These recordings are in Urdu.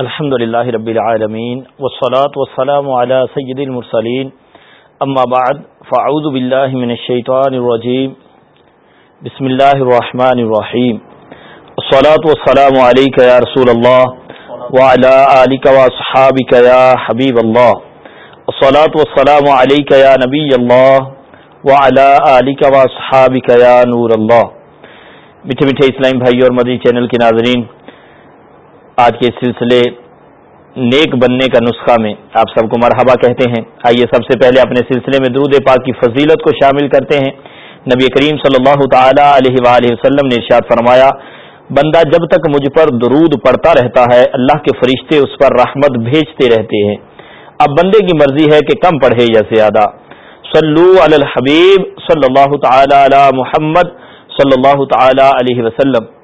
الحمد للہ رب العالمین والصلاة والسلام على سید المرسلین. اما بعد، فاعوذ باللہ من الشیطان الرجیم. بسم اللہ الرحمن الرحیم. والصلاة والسلام علیکہ یا رسول اللہ وعلى آلک واصحابک یا حبیب اللہ. والصلاة والسلام علیکہ یا نبی اللہ وعلى آلک واصحابک یا نور اللہ. میٹھے میٹھے اسلام بھائی اور مدنی چینل کے ناظرین آج کے سلسلے نیک بننے کا نسخہ میں آپ سب کو مرحبا کہتے ہیں۔ آئیے سب سے پہلے اپنے سلسلے میں درود پاک کی فضیلت کو شامل کرتے ہیں۔ نبی کریم صلی اللہ تعالی علیہ وآلہ وسلم نے ارشاد فرمایا، بندہ جب تک مجھ پر درود پڑتا رہتا ہے، اللہ کے فرشتے اس پر رحمت بھیجتے رہتے ہیں۔ اب بندے کی مرضی ہے کہ کم پڑھے یا زیادہ۔ صلو علی الحبیب صلی اللہ تعالی علی محمد صلی اللہ تعالی علیہ وسلم۔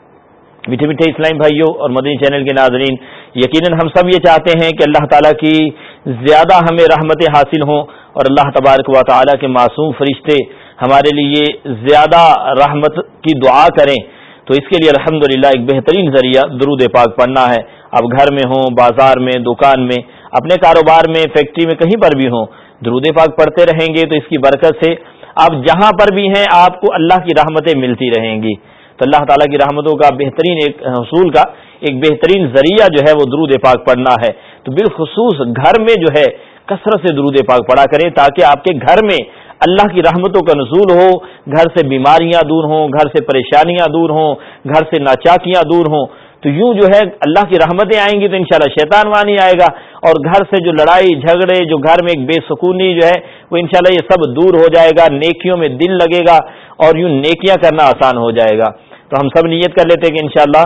میٹھے میٹھے اسلام بھائیوں اور مدنی چینل کے ناظرین، یقیناً ہم سب یہ چاہتے ہیں کہ اللہ تعالیٰ کی زیادہ ہمیں رحمتیں حاصل ہوں اور اللہ تبارک و تعالیٰ کے معصوم فرشتے ہمارے لیے زیادہ رحمت کی دعا کریں۔ تو اس کے لیے الحمد ایک بہترین ذریعہ درود پاک پڑھنا ہے۔ اب گھر میں ہوں، بازار میں، دکان میں، اپنے کاروبار میں، فیکٹری میں، کہیں پر بھی ہوں، درود پاک پڑھتے رہیں گے تو اس کی برکت سے۔ آپ جہاں پر بھی ہیں، آپ کو اللہ کی رحمتیں ملتی رہیں گی۔ تو اللہ تعالیٰ کی رحمتوں کا بہترین ایک حصول کا ایک بہترین ذریعہ جو ہے وہ درود پاک پڑھنا ہے۔ تو بالخصوص گھر میں جو ہے کثرت سے درود پاک پڑھا کریں تاکہ آپ کے گھر میں اللہ کی رحمتوں کا نزول ہو، گھر سے بیماریاں دور ہوں، گھر سے پریشانیاں دور ہوں، گھر سے ناچاکیاں دور ہوں۔ تو یوں جو ہے اللہ کی رحمتیں آئیں گی تو انشاءاللہ شیطان وانی آئے گا اور گھر سے جو لڑائی، جھگڑے، جو گھر میں ایک بے سکونی جو ہے وہ انشاءاللہ یہ سب دور ہو جائے گا، نیکیوں میں دل لگے گا اور یوں نیکیاں کرنا آسان ہو جائے گا۔ تو ہم سب نیت کر لیتے ہیں کہ انشاءاللہ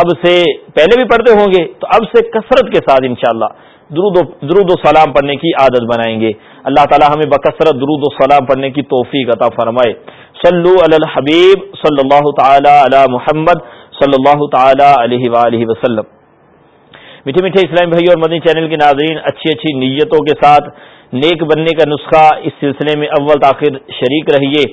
اب سے پہلے بھی پڑھتے ہوں گے تو اب سے کثرت کے ساتھ انشاءاللہ درود و درود و سلام پڑھنے کی عادت بنائیں گے۔ اللہ تعالی ہمیں بکثرت درود و سلام پڑھنے کی توفیق عطا فرمائے۔ صلو علی الحبیب صلی اللہ تعالی علی محمد صلی اللہ تعالی علیہ وآلہ وسلم۔ میٹھے میٹھے اسلام بھائی اور مدنی چینل کے ناظرین، اچھی اچھی نیتوں کے ساتھ نیک بننے کا نسخہ اس سلسلے میں اول تاخیر شریک رہیے۔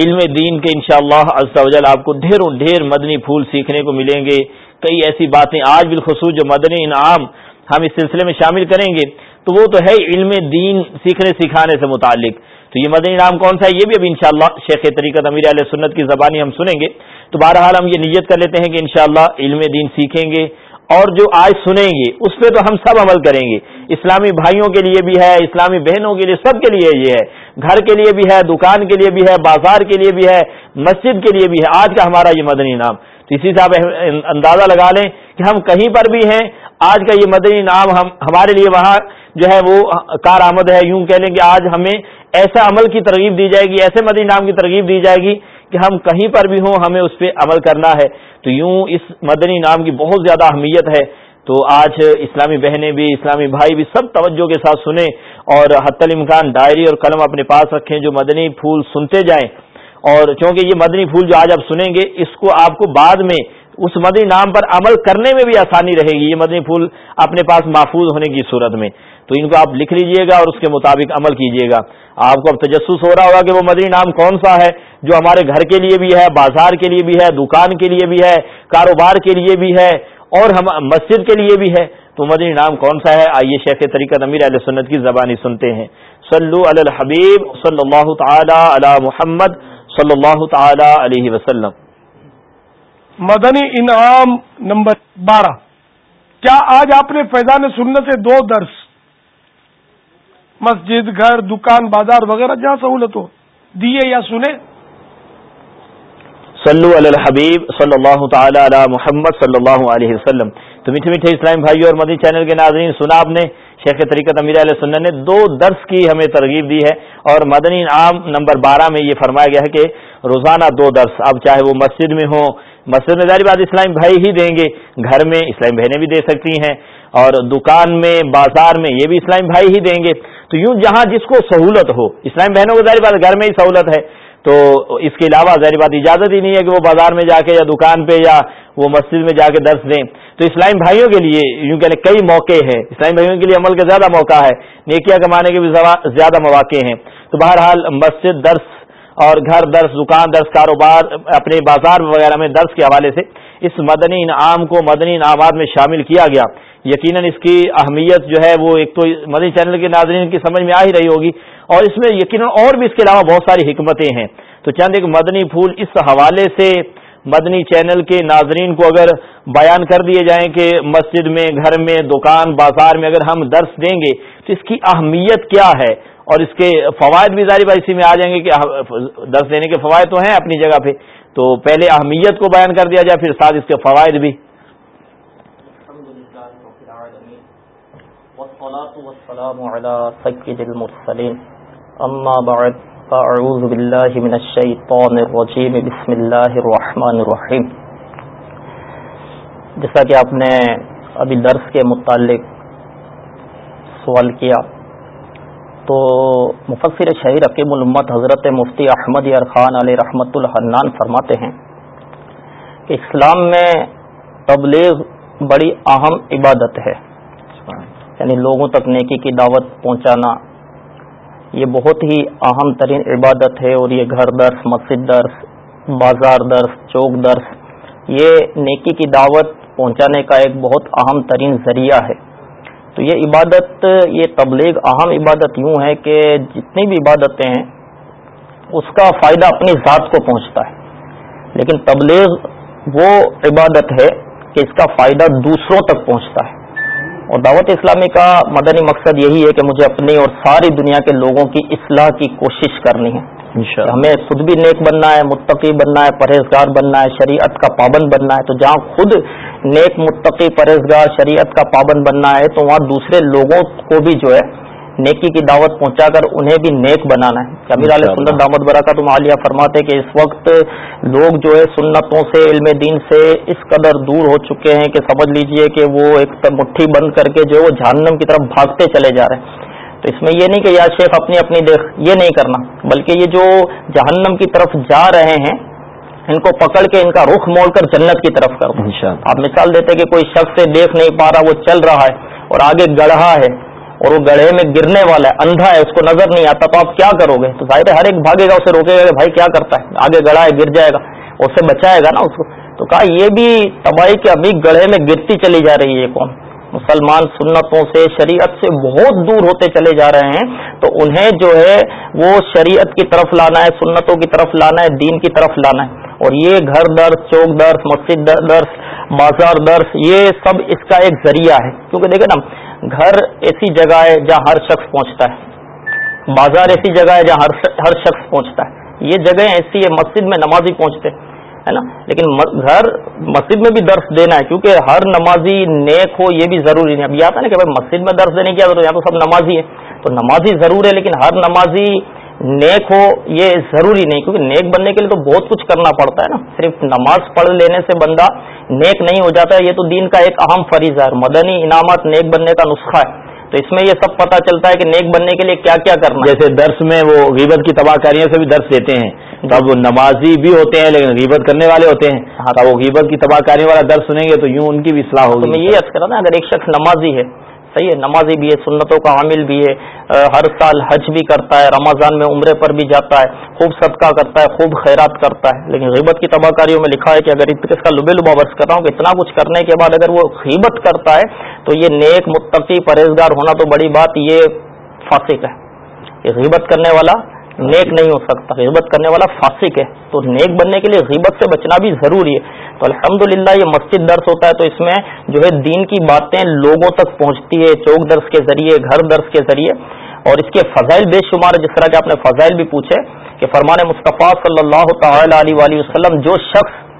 علم دین کے انشاءاللہ شاء اللہ آپ کو ڈھیروں ڈھیر مدنی پھول سیکھنے کو ملیں گے۔ کئی ایسی باتیں آج بالخصوص جو مدنی انعام ہم اس سلسلے میں شامل کریں گے، تو وہ تو ہے علم دین سیکھنے سکھانے سے متعلق۔ تو یہ مدنی انعام کون سا ہے؟ یہ بھی اب انشاءاللہ شیخ طریقت امیر علیہ سنت کی زبانی ہم سنیں گے۔ تو بہرحال ہم یہ نیت کر لیتے ہیں کہ انشاءاللہ علم دین سیکھیں گے اور جو آج سنیں گے، اس پہ تو ہم سب عمل کریں گے۔ اسلامی بھائیوں کے لیے بھی ہے، اسلامی بہنوں کے لیے، سب کے لیے یہ ہے۔ گھر کے لیے بھی ہے، دکان کے لیے بھی ہے، بازار کے لیے بھی ہے، مسجد کے لیے بھی ہے۔ آج کا ہمارا یہ مدنی نام۔ تو اسی سے آپ اندازہ لگا لیں کہ ہم کہیں پر بھی ہیں۔ آج کا یہ مدنی نام ہم ہمارے لیے وہاں جو ہے وہ کارآمد ہے۔ یوں کہہ لیں کہ آج ہمیں ایسا عمل کی ترغیب دی جائے گی، ایسے مدنی نام کی ترغیب دی جائے گی کہ ہم کہیں پر بھی ہوں، ہمیں اس پہ عمل کرنا ہے۔ تو یوں اس مدنی نام کی بہت زیادہ اہمیت ہے۔ تو آج اسلامی بہنیں بھی، اسلامی بھائی بھی سب توجہ کے ساتھ سنیں اور حت الامکان ڈائری اور قلم اپنے پاس رکھیں جو مدنی پھول سنتے جائیں۔ اور چونکہ یہ مدنی پھول جو آج آپ سنیں گے، اس کو آپ کو بعد میں اس مدنی نام پر عمل کرنے میں بھی آسانی رہے گی، یہ مدنی پھول اپنے پاس محفوظ ہونے کی صورت میں۔ تو ان کو آپ لکھ لیجیے گا اور اس کے مطابق عمل کیجیے گا۔ آپ کو اب تجسس ہو رہا ہوگا کہ وہ مدنی نام کون سا ہے، جو ہمارے گھر کے لیے بھی ہے، بازار کے لیے بھی ہے، دکان کے لیے بھی ہے، کاروبار کے لیے بھی ہے۔ اور ہم مسجد کے لیے بھی ہے۔ تو مدنی نام کون سا ہے؟ آئیے شیخ طریقہ امیر علیہ سنت کی زبانی سنتے ہیں۔ صلو علی الحبیب صلی اللہ تعالی علی محمد صلی اللہ تعالی علیہ وسلم۔ مدنی انعام نمبر بارہ۔ کیا آج آپ نے فیضان سننے سے دو درس، مسجد، گھر، دکان، بازار وغیرہ جہاں سہولت ہو دیے یا سنے؟ صلو علی الحبیب صلی اللہ تعالی علی محمد صلی اللہ علیہ وسلم۔ تو میٹھے میٹھے اسلام بھائی اور مدی چینل کے ناظرین سنا آپ نے شیخ طریقت امیر علیہ سنن نے دو درس کی ہمیں ترغیب دی ہے اور مدنی عام نمبر بارہ میں یہ فرمایا گیا ہے کہ روزانہ دو درس، اب چاہے وہ مسجد میں ہوں، مسجد میں ظاہر بات اسلام بھائی ہی دیں گے، گھر میں اسلام بہنیں بھی دے سکتی ہیں اور دکان میں، بازار میں یہ بھی اسلام بھائی ہی دیں گے۔ تو یوں جہاں جس کو سہولت ہو اسلام بہنوں کو ظاہر بات گھر میں ہی سہولت ہے۔ تو اس کے علاوہ ظاہر بات اجازت ہی نہیں ہے کہ وہ بازار میں جا کے یا دکان پہ یا وہ مسجد میں جا کے درس دیں۔ تو اسلام بھائیوں کے لیے یوں کہنے کئی موقع ہیں۔ اسلام بھائیوں کے لیے عمل کا زیادہ موقع ہے۔ نیکیاں کمانے کے بھی زیادہ مواقع ہیں۔ تو بہرحال مسجد درس اور گھر درس، دکان درس، کاروبار، اپنے بازار وغیرہ میں درس کے حوالے سے اس مدنی انعام کو مدنی انعامات میں شامل کیا گیا۔ یقیناً اس کی اہمیت جو ہے وہ ایک تو مدنی چینل کے ناظرین کی سمجھ میں آ ہی رہی ہوگی اور اس میں یقیناً اور بھی اس کے علاوہ بہت ساری حکمتیں ہیں۔ تو چند ایک مدنی پھول اس حوالے سے مدنی چینل کے ناظرین کو اگر بیان کر دیے جائیں کہ مسجد میں، گھر میں، دکان، بازار میں اگر ہم درس دیں گے تو اس کی اہمیت کیا ہے؟ اور اس کے فوائد بھی ظاہر اسی میں آ جائیں گے کہ درس دینے کے فوائد تو ہیں اپنی جگہ پہ۔ تو پہلے اہمیت کو بیان کر دیا جائے، پھر ساتھ اس کے فوائد بھی۔ والسلام على سيد المرسلين. أما بعد اعوذ باللہ من الشیطان الرجیم بسم اللہ الرحمن الرحیم جیسا کہ آپ نے ابھی درس کے متعلق سوال کیا، تو مفسر شہیر عقیم الامت حضرت مفتی احمد ارخان علیہ رحمت الحنان فرماتے ہیں کہ اسلام میں تبلیغ بڑی اہم عبادت ہے۔ یعنی لوگوں تک نیکی کی دعوت پہنچانا، یہ بہت ہی اہم ترین عبادت ہے اور یہ گھر درس، مسجد درس، بازار درس، چوک درس، یہ نیکی کی دعوت پہنچانے کا ایک بہت اہم ترین ذریعہ ہے۔ تو یہ عبادت، یہ تبلیغ اہم عبادت یوں ہے کہ جتنی بھی عبادتیں ہیں، اس کا فائدہ اپنی ذات کو پہنچتا ہے۔ لیکن تبلیغ وہ عبادت ہے کہ اس کا فائدہ دوسروں تک پہنچتا ہے۔ اور دعوت اسلامی کا مدنی مقصد یہی ہے کہ مجھے اپنی اور ساری دنیا کے لوگوں کی اصلاح کی کوشش کرنی ہے۔ ہمیں خود بھی نیک بننا ہے متقی بننا ہے پرہیزگار بننا ہے شریعت کا پابند بننا ہے۔ تو جہاں خود نیک متقی پرہیزگار شریعت کا پابند بننا ہے تو وہاں دوسرے لوگوں کو بھی جو ہے نیکی کی دعوت پہنچا کر انہیں بھی نیک بنانا ہے۔ امیر علیہ سنت دامد برا کا تم عالیہ فرماتے کہ اس وقت لوگ جو ہے سنتوں سے علم دین سے اس قدر دور ہو چکے ہیں کہ سمجھ لیجیے کہ وہ ایک مٹھی بند کر کے جو ہے وہ جہنم کی طرف بھاگتے چلے جا رہے ہیں۔ تو اس میں یہ نہیں کہ یا شیخ اپنی اپنی دیکھ یہ نہیں کرنا بلکہ یہ جو جہنم کی طرف جا رہے ہیں ان کو پکڑ کے ان کا رخ موڑ کر جنت کی طرف کر دوں آپ مثال دیتے کہ کوئی شخص سے دیکھ نہیں پا رہا وہ چل رہا ہے اور آگے گڑھا ہے۔ اور وہ گڑھے میں گرنے والا ہے، اندھا ہے، اس کو نظر نہیں آتا، تو آپ کیا کرو گے؟ تو ظاہر ہر ایک بھاگے گا، اسے روکے گا کہ بھائی کیا کرتا ہے؟ آگے گڑھا ہے، گر جائے گا اسے بچائے گا نا اس کو۔ تو کہا یہ بھی تباہی کے ابھی گڑھے میں گرتی چلی جا رہی ہے کون مسلمان سنتوں سے، شریعت سے بہت دور ہوتے چلے جا رہے ہیں۔ تو انہیں جو ہے، وہ شریعت کی طرف لانا ہے، سنتوں کی طرف لانا ہے، دین کی طرف لانا ہے۔ اور یہ گھر درس، چوک درس، مسجد درس بازار درس، یہ سب اس کا ایک ذریعہ ہے۔ کیونکہ دیکھیں نا گھر ایسی جگہ ہے جہاں ہر شخص پہنچتا ہے۔ بازار ایسی جگہ ہے جہاں ہر شخص پہنچتا ہے۔ یہ جگہ ایسی ہے مسجد میں نمازی پہنچتے ہے نا؟ لیکن گھر مسجد میں بھی درس دینا ہے، کیونکہ ہر نمازی نیک ہو یہ بھی ضروری نہیں۔ اب یہ آتا ہے نا کہ بھائی مسجد میں درس دینے کی تو یہاں تو سب نمازی ہے تو نمازی ضرور ہے، لیکن ہر نمازی نیک ہو یہ ضروری نہیں کیونکہ نیک بننے کے لیے تو بہت کچھ کرنا پڑتا ہے نا۔ صرف نماز پڑھ لینے سے بندہ نیک نہیں ہو جاتا ہے یہ تو دین کا ایک اہم فریض ہے۔ مدنی انعامات نیک بننے کا نسخہ ہے۔ تو اس میں یہ سب پتہ چلتا ہے کہ نیک بننے کے لیے کیا کیا کرنا جیسے درس میں وہ غیبت کی تباہ کاریوں سے بھی درس دیتے ہیں۔ تب وہ نمازی بھی ہوتے ہیں لیکن غیبت کرنے والے ہوتے ہیں۔ ہاں۔ وہ غیبت کی تباہ کاری والا درس سنیں گے تو یوں ان کی بھی اصلاح ہوگی میں یہ عرض کر رہا نا اگر ایک شخص نمازی ہے صحیح ہے، نمازی بھی ہے، سنتوں کا عامل بھی ہے ہر سال حج بھی کرتا ہے، رمضان میں عمرے پر بھی جاتا ہے، خوب صدقہ کرتا ہے، خوب خیرات کرتا ہے۔ لیکن غیبت کی تباہ کاریوں میں لکھا ہے کہ اگر اس کا لبے لبا برس کر رہا ہوں کہ اتنا کچھ کرنے کے بعد اگر وہ غیبت کرتا ہے، تو یہ نیک متقی پرہیزگار ہونا تو بڑی بات، یہ فاسق ہے۔ یہ غیبت کرنے والا نیک نہیں ہو سکتا۔ غیبت کرنے والا فاسق ہے۔ تو نیک بننے کے لیے غیبت سے بچنا بھی ضروری ہے۔ تو الحمدللہ یہ مسجد درس ہوتا ہے تو اس میں جو ہے دین کی باتیں لوگوں تک پہنچتی ہے، چوک درس کے ذریعے، گھر درس کے ذریعے۔ اور اس کے فضائل بے شمار جس طرح کے آپ نے فضائل بھی پوچھے کہ فرمان مصطفیٰ صلی اللہ تعالی علیہ وسلم، جو شخص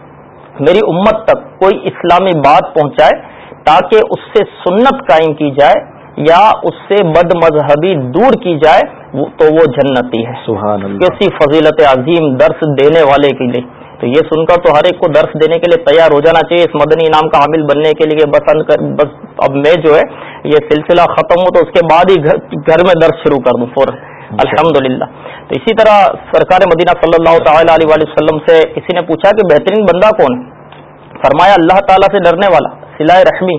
میری امت تک کوئی اسلامی بات پہنچائے تاکہ اس سے سنت قائم کی جائے یا اس سے بد مذہبی دور کی جائے تو وہ جنتی ہے۔ سبحان اللہ۔ کیسی فضیلت عظیم درس دینے والے کے لیے۔ تو یہ سن کر تو ہر ایک کو درس دینے کے لیے تیار ہو جانا چاہیے۔ اس مدنی انعام کا حامل بننے کے لیے بس بس اب میں جو ہے یہ سلسلہ ختم ہو تو اس کے بعد ہی گھر میں درس شروع کر دوں فور الحمد للہ تو اسی طرح سرکار مدینہ صلی اللہ تعالی علیہ وسلم سے کسی نے پوچھا کہ بہترین بندہ کون؟ ہے فرمایا اللہ تعالیٰ سے ڈرنے والا سلائے رحمی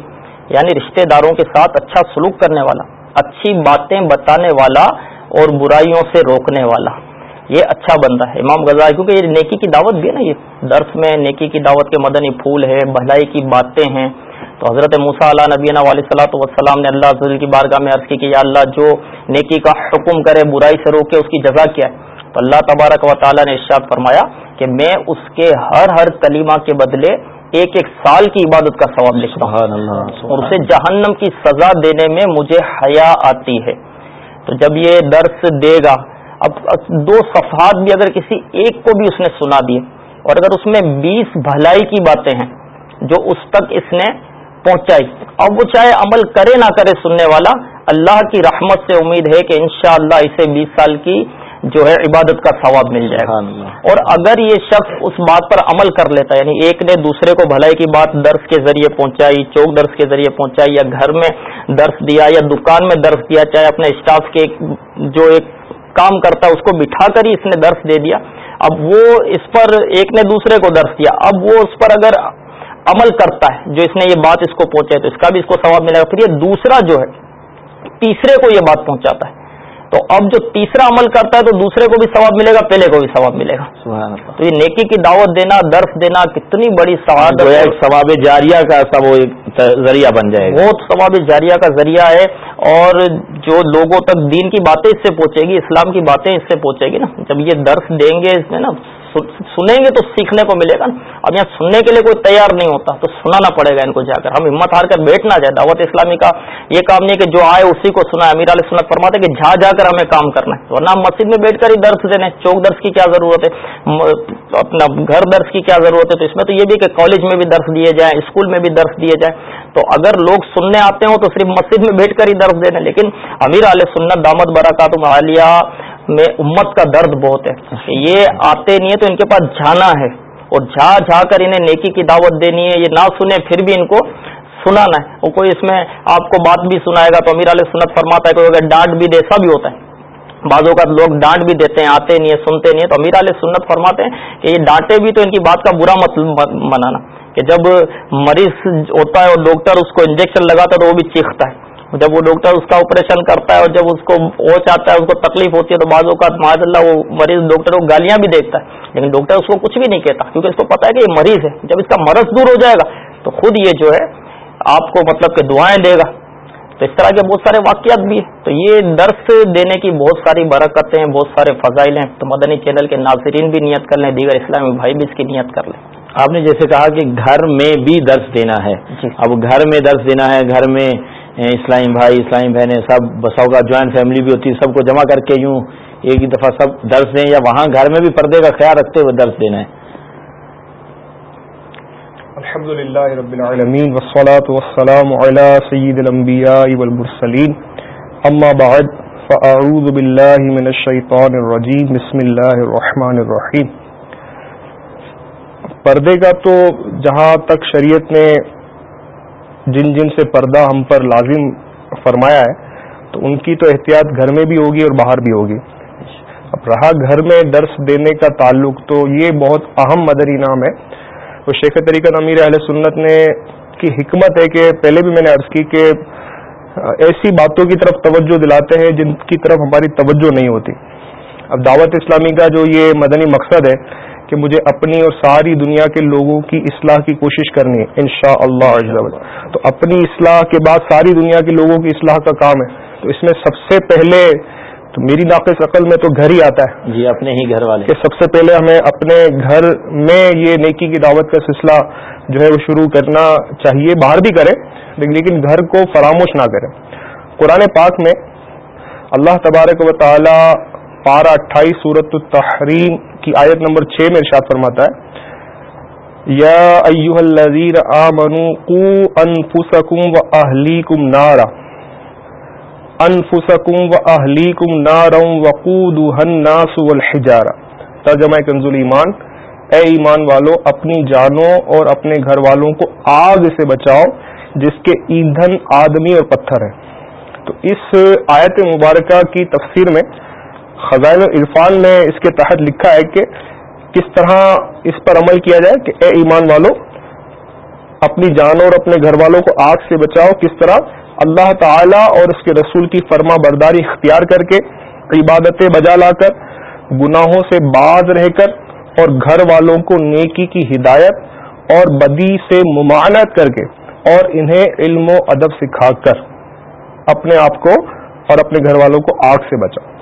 یعنی رشتہ داروں کے ساتھ اچھا سلوک کرنے والا اچھی باتیں بتانے والا اور برائیوں سے روکنے والا۔ یہ اچھا بندہ ہے۔ امام غزہ کیونکہ یہ نیکی کی دعوت بھی ہے نا یہ درس میں نیکی کی دعوت کے مدنی پھول ہے بھلائی کی باتیں ہیں۔ تو حضرت موسیٰ علیہ نبینہ علیہ صلاح وسلام نے اللہ حضر کی بارگاہ میں عرض کی کہ یا اللہ جو نیکی کا حکم کرے برائی سے روکے اس کی جزا کیا ہے؟ تو اللہ تبارک و تعالیٰ نے ارشاد فرمایا کہ میں اس کے ہر ہر کلیمہ کے بدلے ایک ایک سال کی عبادت کا ثواب لکھتا ہوں۔ اور اسے جہنم کی سزا دینے میں مجھے حیا آتی ہے۔ تو جب یہ درس دے گا، اب دو صفحات بھی اگر کسی ایک کو بھی اس نے سنا دیے، اور اگر اس میں بیس بھلائی کی باتیں ہیں جو اس تک اس نے پہنچائی، اب وہ چاہے عمل کرے نہ کرے سننے والا، اللہ کی رحمت سے امید ہے کہ انشاءاللہ اسے بیس سال کی جو ہے عبادت کا ثواب مل جائے گا۔ اور اگر یہ شخص اس بات پر عمل کر لیتا ہے یعنی ایک نے دوسرے کو بھلائی کی بات درس کے ذریعے پہنچائی چوک درس کے ذریعے پہنچائی یا گھر میں درس دیا یا دکان میں درس دیا چاہے اپنے اسٹاف کے جو ایک کام کرتا ہے اس کو بٹھا کر ہی اس نے درس دے دیا۔ اب وہ اس پر ایک نے دوسرے کو درس دیا۔ اب وہ اس پر اگر عمل کرتا ہے جو اس نے یہ بات اس کو پہنچائی تو اس کا بھی اس کو ثواب ملے گا۔ پھر یہ دوسرا جو ہے تیسرے کو یہ بات پہنچاتا ہے۔ تو اب جو تیسرا عمل کرتا ہے تو دوسرے کو بھی ثواب ملے گا پہلے کو بھی ثواب ملے گا۔ تو یہ نیکی کی دعوت دینا درس دینا کتنی بڑی سواد ثواب جاریہ کا سب ذریعہ بن جائے گا۔ بہت ثواب جاریہ کا ذریعہ ہے اور جو لوگوں تک دین کی باتیں اس سے پہنچے گی اسلام کی باتیں اس سے پہنچے گی نا۔ جب یہ درس دیں گے اس میں نا سنیں گے تو سیکھنے کو ملے گا نا۔ اب یہاں سننے کے لیے کوئی تیار نہیں ہوتا، تو سنانا پڑے گا ان کو جا کر۔ ہم ہمت ہار کر بیٹھ نہ جائے دعوت اسلامی کا یہ کام نہیں کہ جو آئے اسی کو سنا امیر علیہ سنت فرماتے کہ جھا جا کر ہمیں کام کرنا ہے۔ ورنہ ہم مسجد میں بیٹھ کر ہی درس دینے چوک درس کی کیا ضرورت ہے؟ اپنا گھر درس کی کیا ضرورت ہے؟ تو اس میں تو یہ بھی کہ کالج میں بھی درس دیے جائیں، اسکول میں بھی درس دیے جائیں۔ تو اگر لوگ سننے آتے ہوں تو صرف مسجد میں بیٹھ کر ہی درس دینے لیکن امیر علیہ سنت دامت برکات عالیہ میں امت کا درد بہت ہے۔ یہ آتے نہیں ہے تو ان کے پاس جانا ہے۔ اور جا جا کر انہیں نیکی کی دعوت دینی ہے، یہ نہ سنے پھر بھی ان کو سنانا ہے۔ اور کوئی اس میں آپ کو بات بھی سنائے گا تو امیر علیہ سنت فرماتا ہے کوئی اگر ڈانٹ بھی دے ایسا بھی ہوتا ہے۔ بعضوں کا لوگ ڈانٹ بھی دیتے ہیں، آتے نہیں ہے سنتے نہیں ہے تو امیر علیہ سنت فرماتے ہیں کہ یہ ڈانٹے بھی تو ان کی بات کا برا مطلب منانا۔ کہ جب مریض ہوتا ہے اور ڈاکٹر اس کو انجیکشن لگاتا ہے تو وہ بھی چیختا ہے۔ جب وہ ڈاکٹر اس کا آپریشن کرتا ہے اور جب اس کو وہ چاہتا ہے اس کو تکلیف ہوتی ہے تو بعض اوقات معذ اللہ وہ مریض ڈاکٹر کو گالیاں بھی دیکھتا ہے۔ لیکن ڈاکٹر اس کو کچھ بھی نہیں کہتا کیونکہ اس کو پتا ہے کہ یہ مریض ہے۔ جب اس کا مرض دور ہو جائے گا تو خود یہ جو ہے آپ کو مطلب کہ دعائیں دے گا۔ تو اس طرح کے بہت سارے واقعات بھی تو یہ درس دینے کی بہت ساری برکتیں ہیں بہت سارے فضائل ہیں۔ تو مدنی چینل کے ناظرین بھی نیت کر لیں دیگر اسلامی بھائی بھی اس کی نیت کر لیں۔ آپ نے جیسے کہا کہ گھر میں بھی درس دینا ہے۔ جی۔ اب گھر میں درس دینا ہے گھر میں اسلامی بھائی اسلامی بہنیں سب بساؤ کا جوائنٹ فیملی بھی ہوتی ہے سب کو جمع کر کے یوں ایک ہی دفعہ سب درس دیں یا وہاں گھر میں بھی پردے کا خیال رکھتے ہوئے درس دینا ہے۔ الحمد للہ رب العالمین، والصلاة والسلام على سید الانبیاء والمرسلین۔ اما بعد، فاعوذ باللہ من الشیطان الرجیم، بسم اللہ الرحمن الرحیم۔ پردے کا تو جہاں تک شریعت نے جن جن سے پردہ ہم پر لازم فرمایا ہے، تو ان کی تو احتیاط گھر میں بھی ہوگی اور باہر بھی ہوگی۔ اب رہا گھر میں درس دینے کا تعلق تو یہ بہت اہم مدری نام ہے۔ تو شیخ طریقہ امیر اہل سنت نے کی حکمت ہے کہ پہلے بھی میں نے عرض کی کہ ایسی باتوں کی طرف توجہ دلاتے ہیں جن کی طرف ہماری توجہ نہیں ہوتی۔ اب دعوت اسلامی کا جو یہ مدنی مقصد ہے کہ مجھے اپنی اور ساری دنیا کے لوگوں کی اصلاح کی کوشش کرنی ہے ان شاء اللہ تو اپنی اصلاح کے بعد ساری دنیا کے لوگوں کی اصلاح کا کام ہے۔ تو اس میں سب سے پہلے تو میری ناقص عقل میں تو گھر ہی آتا ہے۔ جی اپنے ہی گھر والے۔ کہ سب سے پہلے ہمیں اپنے گھر میں یہ نیکی کی دعوت کا سلسلہ جو ہے وہ شروع کرنا چاہیے۔ باہر بھی کریں لیکن گھر کو فراموش نہ کریں۔ قرآن پاک میں اللہ تبارک و تعالی پارہ اٹھائیس صورت التحریم کی آیت نمبر چھ میں ارشاد فرماتا ہے، یا ایوہ الذین آمنوا قو انفسکم و اہلیکم نارا، انفسکم و اہلیکم نارا وقودها الناس والحجارہ۔ ترجمہ کنزل ایمان، اے ایمان والو، اپنی جانوں اور اپنے گھر والوں کو آگ سے بچاؤ، جس کے ایندھن آدمی اور پتھر ہیں۔ تو اس آیت مبارکہ کی تفسیر میں خزائن عرفان نے اس کے تحت لکھا ہے کہ کس طرح اس پر عمل کیا جائے کہ اے ایمان والو، اپنی جانوں اور اپنے گھر والوں کو آگ سے بچاؤ، کس طرح اللہ تعالی اور اس کے رسول کی فرما برداری اختیار کر کے عبادتیں بجا لا کر، گناہوں سے باز رہ کر اور گھر والوں کو نیکی کی ہدایت اور بدی سے ممانت کر کے اور انہیں علم و ادب سکھا کر اپنے آپ کو اور اپنے گھر والوں کو آگ سے بچاؤ۔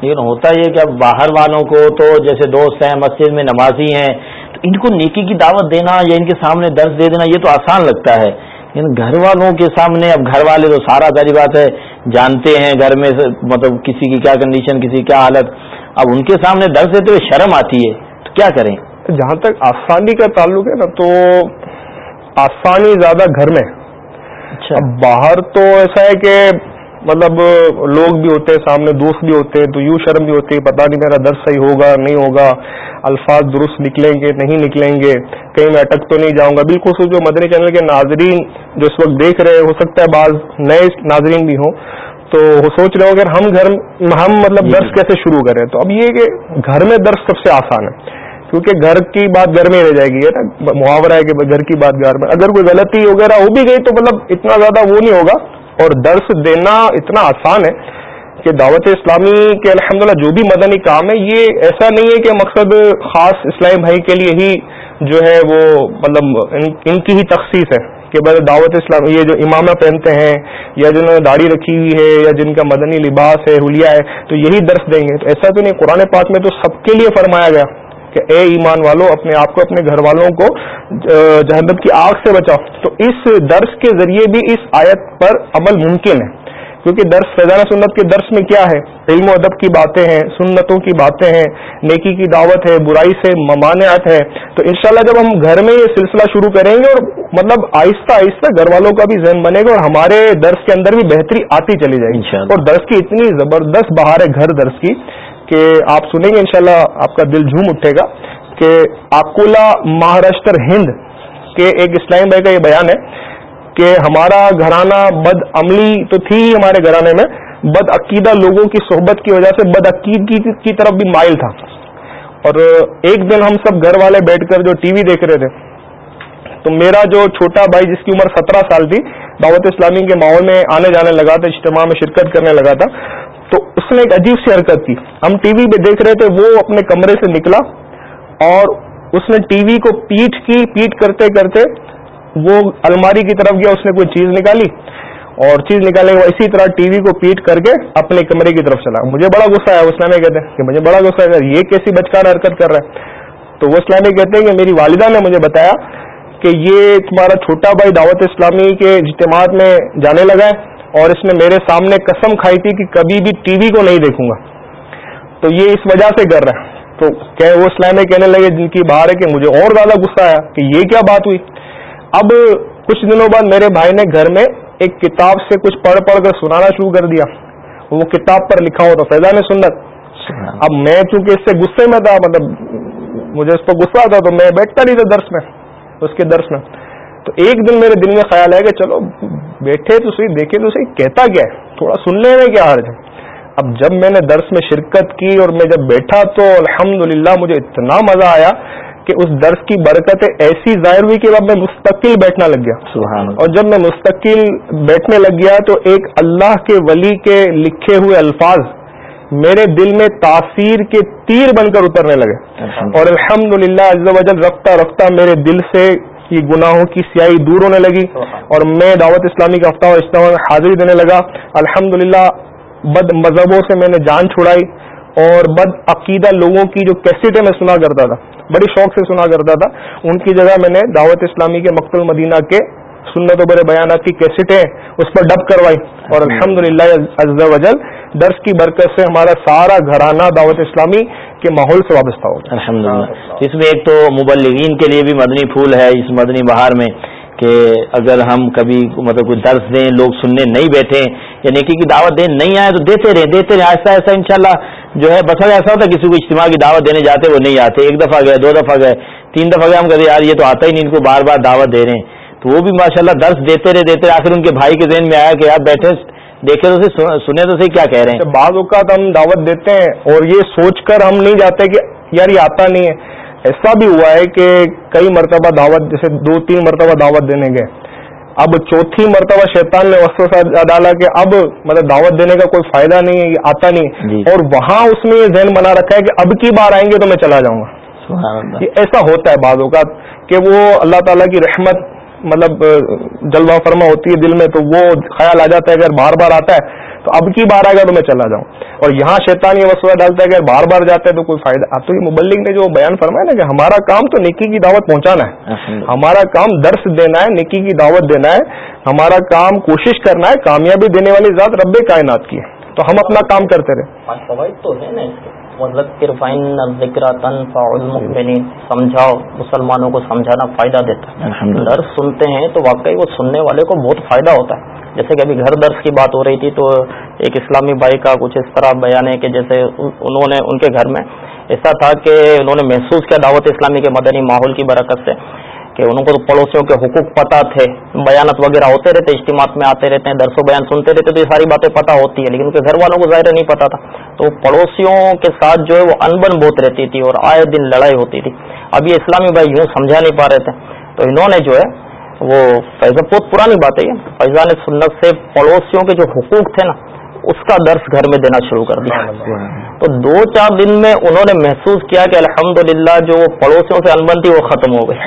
لیکن ہوتا یہ کہ اب باہر والوں کو تو جیسے دوست ہیں مسجد میں نمازی ہیں تو ان کو نیکی کی دعوت دینا یا ان کے سامنے درس دے دینا یہ تو آسان لگتا ہے۔ لیکن گھر والوں کے سامنے اب گھر والے تو سارا ساری بات ہے جانتے ہیں گھر میں مطلب کسی کی کیا کنڈیشن کسی کی کیا حالت۔ اب ان کے سامنے درس دیتے ہوئے شرم آتی ہے تو کیا کریں؟ جہاں تک آسانی کا تعلق ہے نا تو آسانی زیادہ گھر میں۔ اچھا۔ باہر تو ایسا ہے کہ مطلب لوگ بھی ہوتے ہیں سامنے دوست بھی ہوتے ہیں تو یوں شرم بھی ہوتی ہے پتہ نہیں میرا درد صحیح ہوگا نہیں ہوگا الفاظ درست نکلیں گے نہیں نکلیں گے کہیں میں اٹک تو نہیں جاؤں گا بالکل جو مدنی چینل کے ناظرین جو اس وقت دیکھ رہے ہو سکتا ہے بعض نئے ناظرین بھی ہوں تو وہ سوچ رہے ہو اگر ہم گھر ہم مطلب درس۔ کیسے شروع کریں تو اب یہ کہ گھر میں درس سب سے آسان ہے کیونکہ گھر کی بات گھر میں رہ جائے گی نا محاورہ ہے کہ گھر کی بات گھر میں اگر کوئی غلطی وغیرہ ہو بھی گئی تو مطلب اتنا زیادہ وہ نہیں ہوگا اور درس دینا اتنا آسان ہے کہ دعوت اسلامی کے الحمدللہ جو بھی مدنی کام ہے، یہ ایسا نہیں ہے کہ مقصد خاص اسلامی بھائی کے لیے ہی جو ہے وہ مطلب ان کی ہی تخصیص ہے کہ بھائی دعوت اسلام، یہ جو امامہ پہنتے ہیں یا جنہوں نے داڑھی رکھی ہوئی ہے یا جن کا مدنی لباس ہے، حلیہ ہے، تو یہی درس دیں گے۔ تو ایسا تو نہیں، قرآن پاک میں تو سب کے لیے فرمایا گیا۔ کہ اے ایمان والو اپنے آپ کو اپنے گھر والوں کو جہنت کی آگ سے بچاؤ۔ تو اس درس کے ذریعے بھی اس آیت پر عمل ممکن ہے۔ کیونکہ درس فیضانہ سنت کے درس میں کیا ہے؟ علم و ادب کی باتیں ہیں سنتوں کی باتیں ہیں نیکی کی دعوت ہے برائی سے ممانعت ہے۔ تو انشاءاللہ جب ہم گھر میں یہ سلسلہ شروع کریں گے اور مطلب آہستہ آہستہ گھر والوں کا بھی ذہن بنے گا اور ہمارے درس کے اندر بھی بہتری آتی چلی جائے گی۔ اور درس کی اتنی زبردست بہار ہے گھر درس کی۔ کہ آپ سنیں گے انشاءاللہ آپ کا دل جھوم اٹھے گا کہ آکولا مہاراشٹر ہند کے ایک اسلام بھائی کا یہ بیان ہے کہ ہمارا گھرانہ بد عملی تو تھی ہی ہمارے گھرانے میں، بد عقیدہ لوگوں کی صحبت کی وجہ سے بد عقیدگی کی طرف بھی مائل تھا۔ اور ایک دن ہم سب گھر والے بیٹھ کر جو ٹی وی دیکھ رہے تھے، تو میرا جو چھوٹا بھائی جس کی عمر سترہ سال تھی، دعوت اسلامی کے ماحول میں آنے جانے لگا تھا، اجتماع میں شرکت کرنے لگا تھا تو اس نے ایک عجیب سی حرکت کی۔ ہم ٹی وی پہ دیکھ رہے تھے، وہ اپنے کمرے سے نکلا اور اس نے ٹی وی کو پیٹ کی، پیٹ کرتے کرتے وہ الماری کی طرف گیا، اس نے کوئی چیز نکالی اور چیز نکالے وہ اسی طرح ٹی وی کو پیٹ کر کے اپنے کمرے کی طرف چلا۔ مجھے بڑا غصہ آیا اسلامی کہتے ہیں کہ مجھے بڑا غصہ آیا یہ کیسی بچکار حرکت کر رہا ہے۔ تو وہ اسلامی کہتے ہیں کہ میری والدہ نے مجھے بتایا کہ یہ تمہارا چھوٹا بھائی دعوت اسلامی کے اجتماعات میں جانے لگا ہے۔ اور اس نے میرے سامنے قسم کھائی تھی کہ کبھی بھی ٹی وی کو نہیں دیکھوں گا۔ تو یہ اس وجہ سے کر رہا ہے۔ تو کہ وہ اسلام کہنے لگے جن کی بات ہے کہ مجھے اور زیادہ غصہ آیا کہ یہ کیا بات ہوئی؟ اب کچھ دنوں بعد میرے بھائی نے گھر میں ایک کتاب سے کچھ پڑھ پڑھ کر سنانا شروع کر دیا۔ وہ کتاب پر لکھا ہو تو فیضان سنت۔ اب میں چونکہ اس سے غصے میں تھا مطلب مجھے اس پر غصہ تھا تو میں بیٹھتا نہیں تھا درس میں، اس کے درس میں۔ تو ایک دن میرے دل میں خیال ہے کہ چلو بیٹھے تو صحیح دیکھے تو صحیح کہتا کیا ہے؟ تھوڑا سن لے میں کیا حرج ہے؟ اب جب میں نے درس میں شرکت کی اور میں جب بیٹھا تو الحمد مجھے اتنا مزہ آیا کہ اس درس کی برکت ایسی ظاہر ہوئی کہ اب میں مستقل بیٹھنا لگ گیا۔ اور جب میں مستقل بیٹھنے لگ گیا تو ایک اللہ کے ولی کے لکھے ہوئے الفاظ میرے دل میں تاثیر کے تیر بن کر اترنے لگے۔ اور الحمد للہ رفتہ رفتہ میرے دل سے کی گناہوں کی سیاہی دور ہونے لگی اور میں دعوت اسلامی کا ہفتہ اجتماع میں حاضری دینے لگا۔ الحمد بد مذہبوں سے میں نے جان چھڑائی اور بد عقیدہ لوگوں کی جو کیسٹیں میں سنا کرتا تھا بڑی شوق سے سنا کرتا تھا، ان کی جگہ میں نے دعوت اسلامی کے مقتل مدینہ کے سنت و بڑے بیانات کی کیسٹیں اس پر ڈب کروائی اور الحمد للہ وجل درس کی برکت سے ہمارا سارا گھرانہ دعوت اسلامی کے ماحول سے وابستہ ہوگا الحمد للہ اس میں ایک تو مبلغین کے لیے بھی مدنی پھول ہے اس مدنی بہار میں کہ اگر ہم کبھی مطلب کوئی درس دیں، لوگ سننے نہیں بیٹھے یا نیکی کی دعوت دیں، نہیں آئے تو دیتے رہیں دیتے رہیں ایسا ایسا انشاءاللہ جو ہے بس ایسا ہوتا ہے کسی کو اجتماع کی دعوت دینے جاتے وہ نہیں آتے، ایک دفعہ گئے، دو دفعہ گئے، تین دفعہ گئے، ہم کہتے یار یہ تو آتا ہی نہیں، ان کو بار بار دعوت دے رہے ہیں۔ تو وہ بھی ماشاءاللہ درس دیتے رہے دیتے رہے آخر ان کے بھائی کے ذہن میں آیا کہ آپ بیٹھے دیکھے تو سنے تو صحیح کیا کہہ رہے ہیں۔ بعض اوقات ہم دعوت دیتے ہیں اور یہ سوچ کر ہم نہیں جاتے کہ یار یہ آتا نہیں ہے۔ ایسا بھی ہوا ہے کہ کئی مرتبہ دعوت جیسے دو تین مرتبہ دعوت دینے گئے۔ اب چوتھی مرتبہ شیطان نے وسط ڈالا کہ اب مطلب دعوت دینے کا کوئی فائدہ نہیں ہے یہ آتا نہیں جی۔ اور وہاں اس میں یہ ذہن بنا رکھا ہے کہ اب کی بار آئیں گے تو میں چلا جاؤں گا۔ ایسا ہوتا ہے بعض اوقات کہ وہ اللہ تعالیٰ کی رحمت مطلب جلوہ فرما ہوتی ہے دل میں تو وہ خیال آ جاتا ہے اگر بار بار آتا ہے تو اب کی بار آئے گا تو میں چلا جاؤں۔ اور یہاں شیطان یہ وسوسہ ڈالتا ہے کہ بار بار جاتا ہے تو کوئی فائدہ۔ اب تو یہ مبلک نے جو بیان فرمایا نا کہ ہمارا کام تو نکی کی دعوت پہنچانا ہے۔ ہمارا کام درس دینا ہے نکی کی دعوت دینا ہے۔ ہمارا کام کوشش کرنا ہے کامیابی دینے والی ذات رب کائنات کی ہے۔ تو ہم اپنا کام کرتے رہے۔ ہے نا ذکر ذکر سمجھاؤ مسلمانوں کو سمجھانا فائدہ دیتا ہے۔ درس سنتے ہیں تو واقعی وہ سننے والے کو بہت فائدہ ہوتا ہے۔ جیسے کہ ابھی گھر درس کی بات ہو رہی تھی تو ایک اسلامی بھائی کا کچھ اس طرح بیان ہے کہ جیسے انہوں نے ان کے گھر میں ایسا تھا کہ انہوں نے محسوس کیا دعوت اسلامی کے مدنی ماحول کی برکت سے کہ ان کو تو پڑوسیوں کے حقوق پتہ تھے۔ بیانت وغیرہ ہوتے رہتے اجتماعات میں آتے رہتے ہیں درس و بیان سنتے رہتے تو یہ ساری باتیں پتہ ہوتی ہے لیکن ان کے گھر والوں کو ظاہر نہیں پتا تھا۔ تو پڑوسیوں کے ساتھ جو ہے وہ انبن بہت رہتی تھی اور آئے دن لڑائی ہوتی تھی۔ اب یہ اسلامی بھائی یوں سمجھا نہیں پا رہے تھے۔ تو انہوں نے جو ہے وہ فیض بہت پرانی بات ہے۔ یہ فیضان سنت سے پڑوسیوں کے جو حقوق تھے نا اس کا درس گھر میں دینا شروع کر دیا۔ تو دو چار دن میں انہوں نے محسوس کیا کہ الحمدللہ جو پڑوسیوں سے انبن تھی وہ ختم ہو گئی۔